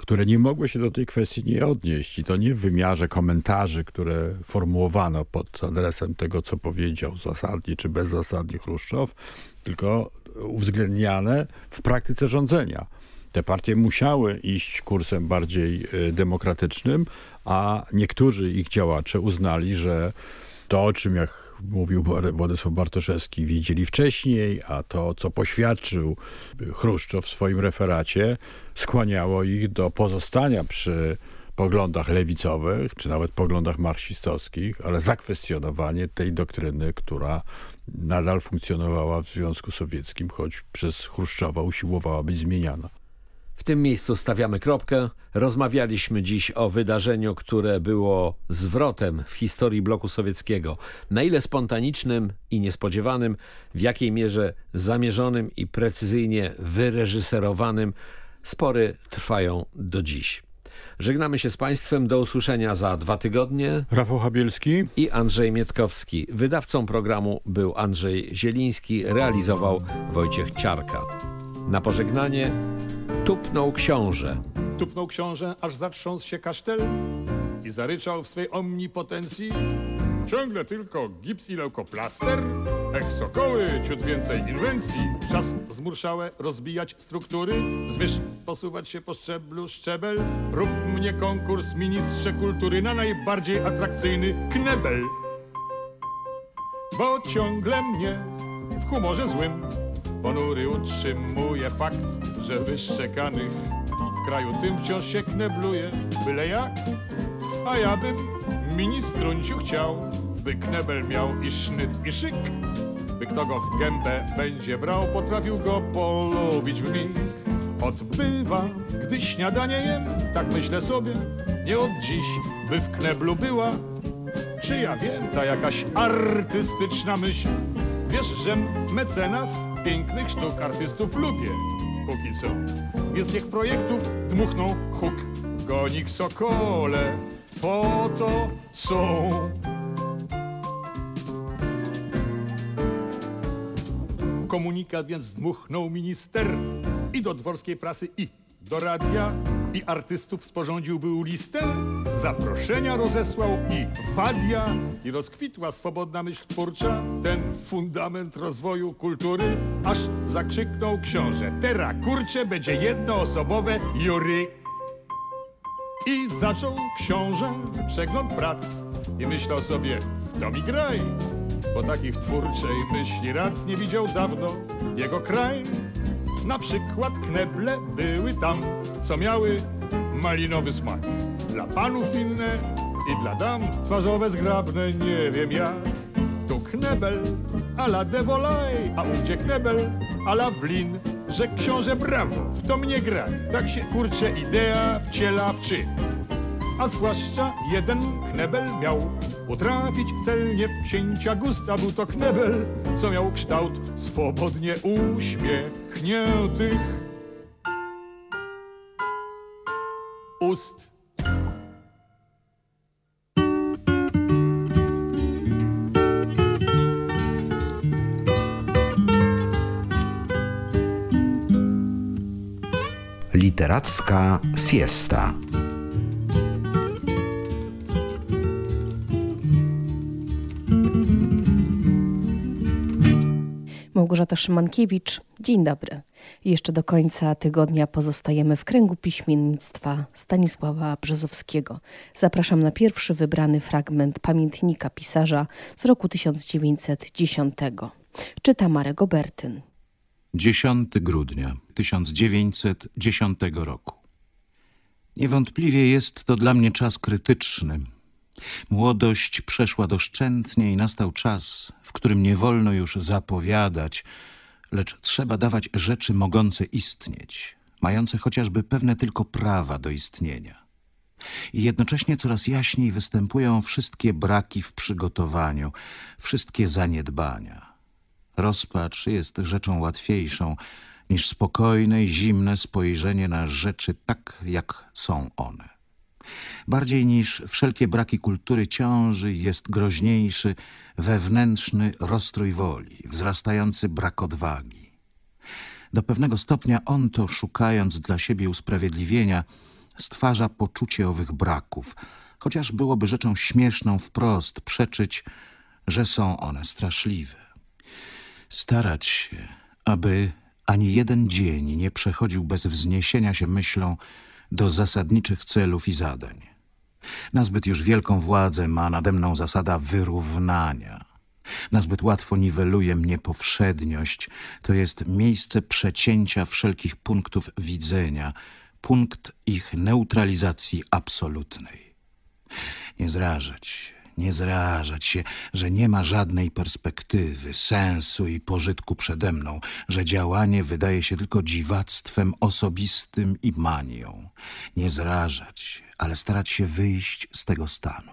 S15: które nie mogły się do tej kwestii nie odnieść. I to nie w wymiarze komentarzy, które formułowano pod adresem tego, co powiedział zasadnie czy bezzasadnie Chruszczow, tylko uwzględniane w praktyce rządzenia. Te partie musiały iść kursem bardziej y, demokratycznym, a niektórzy ich działacze uznali, że to, o czym jak mówił Władysław Bartoszewski, wiedzieli wcześniej, a to, co poświadczył Chruszczow w swoim referacie, skłaniało ich do pozostania przy poglądach lewicowych, czy nawet poglądach marksistowskich, ale zakwestionowanie tej doktryny, która nadal funkcjonowała w Związku Sowieckim, choć przez Chruszczowa usiłowała być zmieniana.
S14: W tym miejscu stawiamy kropkę. Rozmawialiśmy dziś o wydarzeniu, które było zwrotem w historii bloku sowieckiego. Na ile spontanicznym i niespodziewanym, w jakiej mierze zamierzonym i precyzyjnie wyreżyserowanym, spory trwają do dziś. Żegnamy się z Państwem. Do usłyszenia za dwa tygodnie.
S15: Rafał Habielski
S14: i Andrzej Mietkowski. Wydawcą programu był Andrzej Zieliński, realizował Wojciech Ciarka. Na pożegnanie Tupnął książę.
S31: Tupnął książę, aż zatrząsł się kasztel i zaryczał w swej omnipotencji. Ciągle tylko gips i leukoplaster, ech sokoły, ciut więcej inwencji. Czas zmurszałe rozbijać struktury, wzwyż posuwać się po szczeblu szczebel. Rób mnie konkurs ministrze kultury na najbardziej atrakcyjny knebel. Bo ciągle mnie w humorze złym Ponury utrzymuje fakt, że wyszczekanych w kraju tym wciąż się knebluje, byle jak. A ja bym ministrunciu chciał, by knebel miał i sznyt i szyk. By kto go w gębę będzie brał, potrafił go polubić w mig. Odbywa, gdy śniadanie jem, tak myślę sobie, nie od dziś, by w kneblu była. Czy ja wiem, ta jakaś artystyczna myśl, Wiesz, że mecenas pięknych sztuk artystów lubię, póki co. Więc niech projektów dmuchną huk, gonik sokole, po to są. Komunikat więc dmuchnął minister i do dworskiej prasy i do radia i artystów sporządził był listę, zaproszenia rozesłał i wadia i rozkwitła swobodna myśl twórcza, ten fundament rozwoju kultury, aż zakrzyknął książę, tera kurcze będzie jednoosobowe jury. I zaczął książę przegląd prac i myślał sobie, w to mi graj, bo takich twórczej myśli rac nie widział dawno jego kraj. Na przykład kneble były tam, co miały malinowy smak. Dla panów inne i dla dam twarzowe zgrabne, nie wiem jak. Tu knebel a la devolaj, a ówdzie knebel a la blin. Że książę brawo, w to mnie graj, tak się kurcze idea wciela w czyn. A zwłaszcza jeden knebel miał Potrafić celnie w księcia gusta był to knebel, co miał kształt swobodnie uśmiechniętych ust.
S13: Literacka siesta.
S32: Małgorzata Szymankiewicz. Dzień dobry. Jeszcze do końca tygodnia pozostajemy w kręgu piśmiennictwa Stanisława Brzozowskiego. Zapraszam na pierwszy wybrany fragment pamiętnika pisarza z roku 1910. Czyta Marek Obertyn.
S33: 10 grudnia 1910 roku. Niewątpliwie jest to dla mnie czas krytyczny. Młodość przeszła doszczętnie i nastał czas, w którym nie wolno już zapowiadać, lecz trzeba dawać rzeczy mogące istnieć, mające chociażby pewne tylko prawa do istnienia. I jednocześnie coraz jaśniej występują wszystkie braki w przygotowaniu, wszystkie zaniedbania. Rozpacz jest rzeczą łatwiejszą niż spokojne, zimne spojrzenie na rzeczy tak, jak są one. Bardziej niż wszelkie braki kultury ciąży jest groźniejszy wewnętrzny rozstrój woli, wzrastający brak odwagi. Do pewnego stopnia on to, szukając dla siebie usprawiedliwienia, stwarza poczucie owych braków, chociaż byłoby rzeczą śmieszną wprost przeczyć, że są one straszliwe. Starać się, aby ani jeden dzień nie przechodził bez wzniesienia się myślą do zasadniczych celów i zadań. Nazbyt już wielką władzę ma nade mną zasada wyrównania. Nazbyt łatwo niweluje mnie powszedniość, to jest miejsce przecięcia wszelkich punktów widzenia, punkt ich neutralizacji absolutnej. Nie zrażać nie zrażać się, że nie ma żadnej perspektywy, sensu i pożytku przede mną, że działanie wydaje się tylko dziwactwem osobistym i manią. Nie zrażać się, ale starać się wyjść z tego stanu.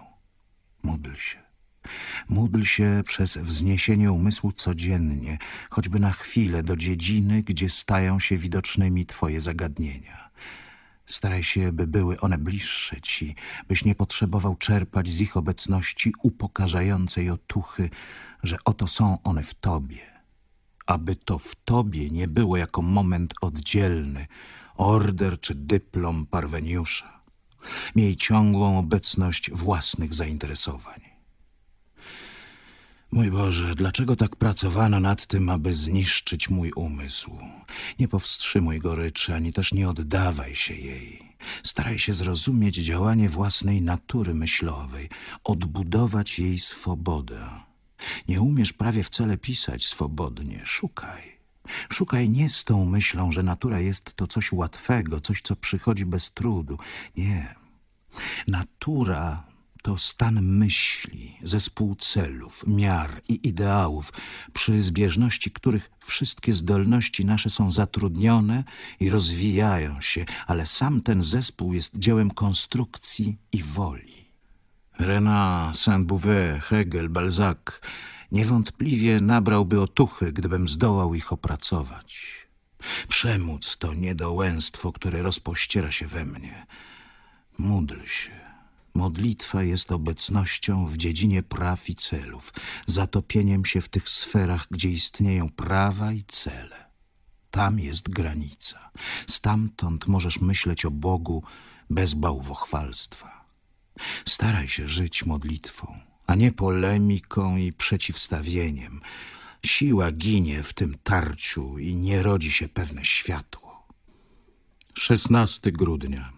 S33: Módl się. Módl się przez wzniesienie umysłu codziennie, choćby na chwilę do dziedziny, gdzie stają się widocznymi Twoje zagadnienia. Staraj się, by były one bliższe Ci, byś nie potrzebował czerpać z ich obecności upokarzającej otuchy, że oto są one w Tobie. Aby to w Tobie nie było jako moment oddzielny, order czy dyplom parweniusza. Miej ciągłą obecność własnych zainteresowań. Mój Boże, dlaczego tak pracowano nad tym, aby zniszczyć mój umysł? Nie powstrzymuj goryczy, ani też nie oddawaj się jej. Staraj się zrozumieć działanie własnej natury myślowej, odbudować jej swobodę. Nie umiesz prawie wcale pisać swobodnie. Szukaj. Szukaj nie z tą myślą, że natura jest to coś łatwego, coś, co przychodzi bez trudu. Nie. Natura to stan myśli, zespół celów, miar i ideałów, przy zbieżności których wszystkie zdolności nasze są zatrudnione i rozwijają się, ale sam ten zespół jest dziełem konstrukcji i woli. Renat, Saint-Beuve, Hegel, Balzac niewątpliwie nabrałby otuchy, gdybym zdołał ich opracować. Przemóc to niedołęstwo, które rozpościera się we mnie. Módl się. Modlitwa jest obecnością w dziedzinie praw i celów, zatopieniem się w tych sferach, gdzie istnieją prawa i cele. Tam jest granica. Stamtąd możesz myśleć o Bogu bez bałwochwalstwa. Staraj się żyć modlitwą, a nie polemiką i przeciwstawieniem. Siła ginie w tym tarciu i nie rodzi się pewne światło. 16 grudnia.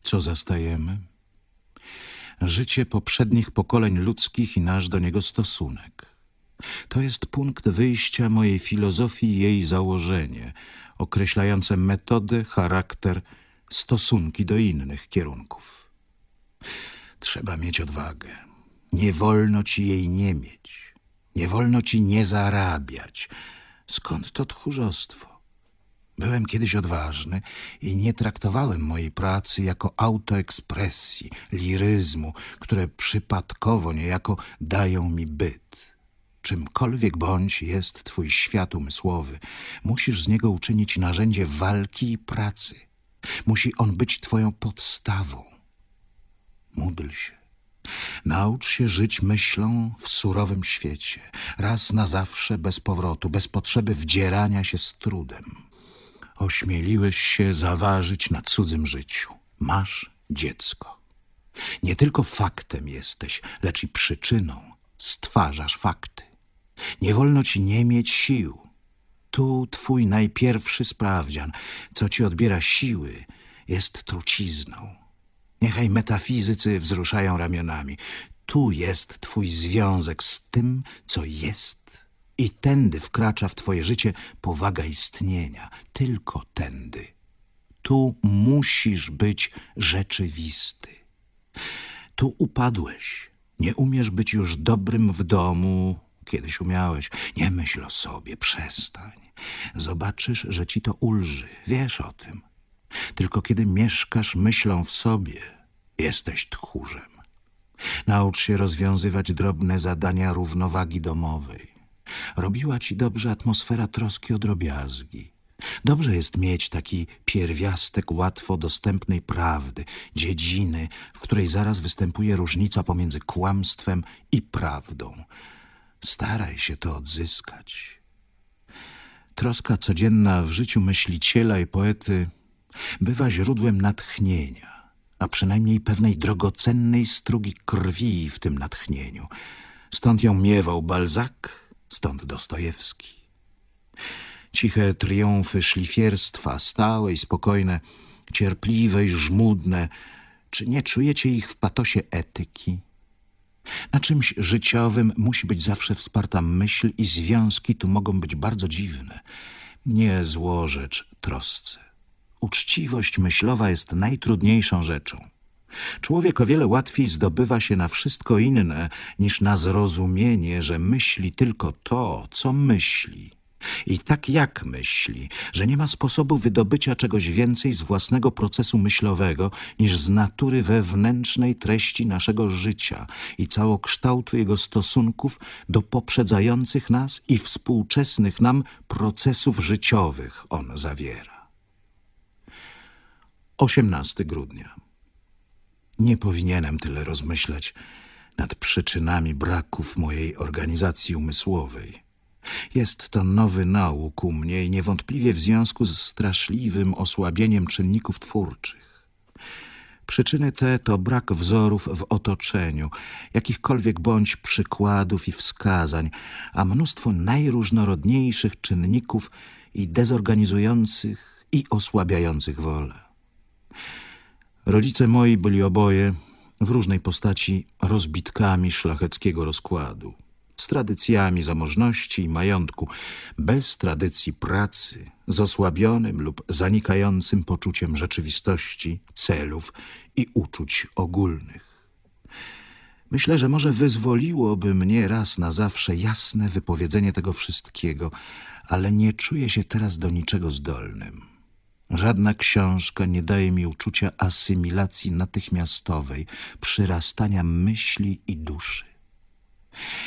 S33: Co zastajemy? Życie poprzednich pokoleń ludzkich i nasz do niego stosunek. To jest punkt wyjścia mojej filozofii i jej założenie, określające metody, charakter, stosunki do innych kierunków. Trzeba mieć odwagę. Nie wolno ci jej nie mieć. Nie wolno ci nie zarabiać. Skąd to tchórzostwo? Byłem kiedyś odważny i nie traktowałem mojej pracy jako autoekspresji, liryzmu, które przypadkowo niejako dają mi byt. Czymkolwiek bądź jest twój świat umysłowy, musisz z niego uczynić narzędzie walki i pracy. Musi on być twoją podstawą. Módl się. Naucz się żyć myślą w surowym świecie, raz na zawsze, bez powrotu, bez potrzeby wdzierania się z trudem. Ośmieliłeś się zaważyć na cudzym życiu. Masz dziecko. Nie tylko faktem jesteś, lecz i przyczyną. Stwarzasz fakty. Nie wolno ci nie mieć sił. Tu twój najpierwszy sprawdzian. Co ci odbiera siły, jest trucizną. Niechaj metafizycy wzruszają ramionami. Tu jest twój związek z tym, co jest i tędy wkracza w twoje życie powaga istnienia. Tylko tędy. Tu musisz być rzeczywisty. Tu upadłeś. Nie umiesz być już dobrym w domu. Kiedyś umiałeś. Nie myśl o sobie. Przestań. Zobaczysz, że ci to ulży. Wiesz o tym. Tylko kiedy mieszkasz myślą w sobie, jesteś tchórzem. Naucz się rozwiązywać drobne zadania równowagi domowej. Robiła ci dobrze atmosfera troski o drobiazgi. Dobrze jest mieć taki pierwiastek łatwo dostępnej prawdy, dziedziny, w której zaraz występuje różnica pomiędzy kłamstwem i prawdą. Staraj się to odzyskać. Troska codzienna w życiu myśliciela i poety bywa źródłem natchnienia, a przynajmniej pewnej drogocennej strugi krwi w tym natchnieniu. Stąd ją miewał Balzac, stąd Dostojewski. Ciche triumfy szlifierstwa, stałe i spokojne, cierpliwe i żmudne, czy nie czujecie ich w patosie etyki? Na czymś życiowym musi być zawsze wsparta myśl i związki tu mogą być bardzo dziwne. Nie złożecz trosce. Uczciwość myślowa jest najtrudniejszą rzeczą. Człowiek o wiele łatwiej zdobywa się na wszystko inne niż na zrozumienie, że myśli tylko to, co myśli. I tak jak myśli, że nie ma sposobu wydobycia czegoś więcej z własnego procesu myślowego niż z natury wewnętrznej treści naszego życia i całokształtu jego stosunków do poprzedzających nas i współczesnych nam procesów życiowych on zawiera. 18 grudnia. Nie powinienem tyle rozmyślać nad przyczynami braków mojej organizacji umysłowej. Jest to nowy nauk u mnie i niewątpliwie w związku z straszliwym osłabieniem czynników twórczych. Przyczyny te to brak wzorów w otoczeniu, jakichkolwiek bądź przykładów i wskazań, a mnóstwo najróżnorodniejszych czynników i dezorganizujących i osłabiających wolę. Rodzice moi byli oboje w różnej postaci rozbitkami szlacheckiego rozkładu z tradycjami zamożności i majątku, bez tradycji pracy, z osłabionym lub zanikającym poczuciem rzeczywistości, celów i uczuć ogólnych. Myślę, że może wyzwoliłoby mnie raz na zawsze jasne wypowiedzenie tego wszystkiego, ale nie czuję się teraz do niczego zdolnym. Żadna książka nie daje mi uczucia asymilacji natychmiastowej, przyrastania myśli i duszy.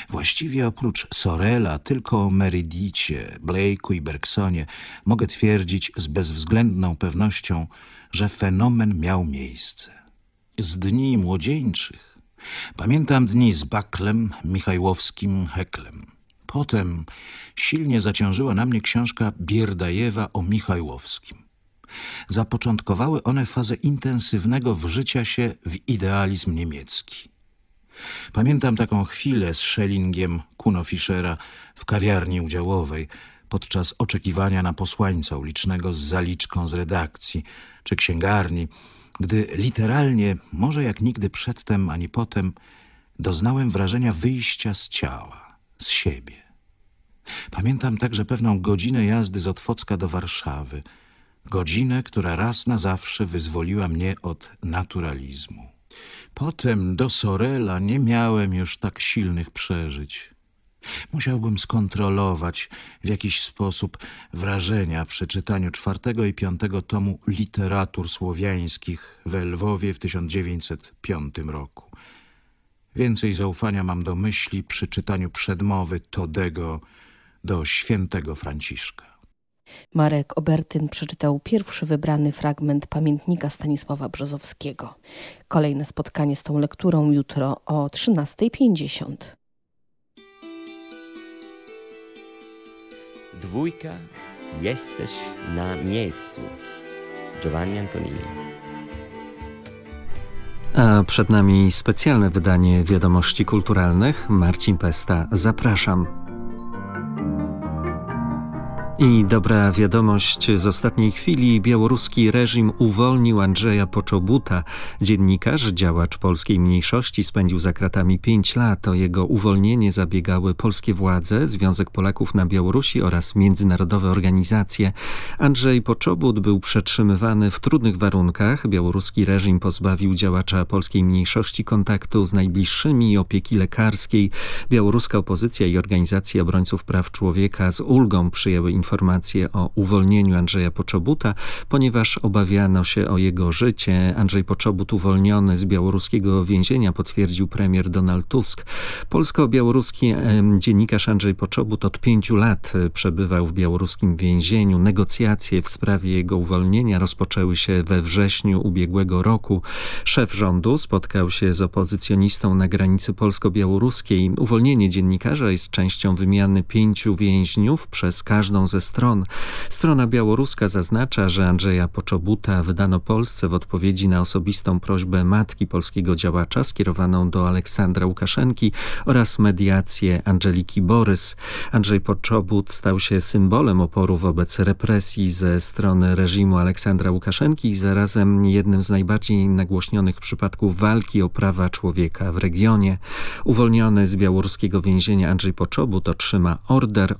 S33: Właściwie oprócz Sorela, tylko o Meridicie, Blake'u i Bergsonie mogę twierdzić z bezwzględną pewnością, że fenomen miał miejsce. Z dni młodzieńczych pamiętam dni z Baklem, Michajłowskim, Heklem. Potem silnie zaciążyła na mnie książka Bierdajewa o Michajłowskim. Zapoczątkowały one fazę intensywnego wżycia się w idealizm niemiecki. Pamiętam taką chwilę z Schellingiem Kuno Fischera w kawiarni udziałowej podczas oczekiwania na posłańca ulicznego z zaliczką z redakcji czy księgarni, gdy literalnie, może jak nigdy przedtem ani potem, doznałem wrażenia wyjścia z ciała, z siebie. Pamiętam także pewną godzinę jazdy z Otwocka do Warszawy, godzinę, która raz na zawsze wyzwoliła mnie od naturalizmu. Potem do Sorela nie miałem już tak silnych przeżyć. Musiałbym skontrolować w jakiś sposób wrażenia przy czytaniu czwartego i piątego tomu literatur słowiańskich w Lwowie w 1905 roku. Więcej zaufania mam do myśli przy czytaniu przedmowy Todego do świętego Franciszka.
S32: Marek Obertyn przeczytał pierwszy wybrany fragment pamiętnika Stanisława Brzozowskiego. Kolejne spotkanie z tą lekturą jutro o 13.50.
S34: Dwójka, jesteś na miejscu. Giovanni Antonini.
S35: A przed nami specjalne wydanie Wiadomości Kulturalnych. Marcin Pesta, zapraszam. I dobra wiadomość z ostatniej chwili. Białoruski reżim uwolnił Andrzeja Poczobuta. Dziennikarz, działacz polskiej mniejszości spędził za kratami pięć lat. O jego uwolnienie zabiegały polskie władze, Związek Polaków na Białorusi oraz międzynarodowe organizacje. Andrzej Poczobut był przetrzymywany w trudnych warunkach. Białoruski reżim pozbawił działacza polskiej mniejszości kontaktu z najbliższymi i opieki lekarskiej. Białoruska opozycja i organizacje obrońców praw człowieka z ulgą przyjęły informację
S2: informacje o uwolnieniu Andrzeja Poczobuta, ponieważ obawiano się o jego życie. Andrzej Poczobut uwolniony z białoruskiego więzienia potwierdził premier Donald Tusk. Polsko-białoruski dziennikarz Andrzej Poczobut od pięciu lat przebywał w białoruskim więzieniu. Negocjacje w sprawie jego uwolnienia rozpoczęły się we wrześniu ubiegłego roku. Szef rządu spotkał się z opozycjonistą na granicy polsko-białoruskiej. Uwolnienie dziennikarza jest częścią wymiany pięciu więźniów przez każdą ze stron. Strona białoruska zaznacza, że Andrzeja Poczobuta wydano Polsce w odpowiedzi na osobistą prośbę matki polskiego działacza skierowaną do Aleksandra Łukaszenki oraz mediację Angeliki Borys. Andrzej Poczobut stał się symbolem oporu wobec represji ze strony reżimu Aleksandra Łukaszenki i zarazem jednym z najbardziej nagłośnionych przypadków walki o prawa człowieka w regionie. Uwolniony z białoruskiego więzienia Andrzej Poczobut otrzyma order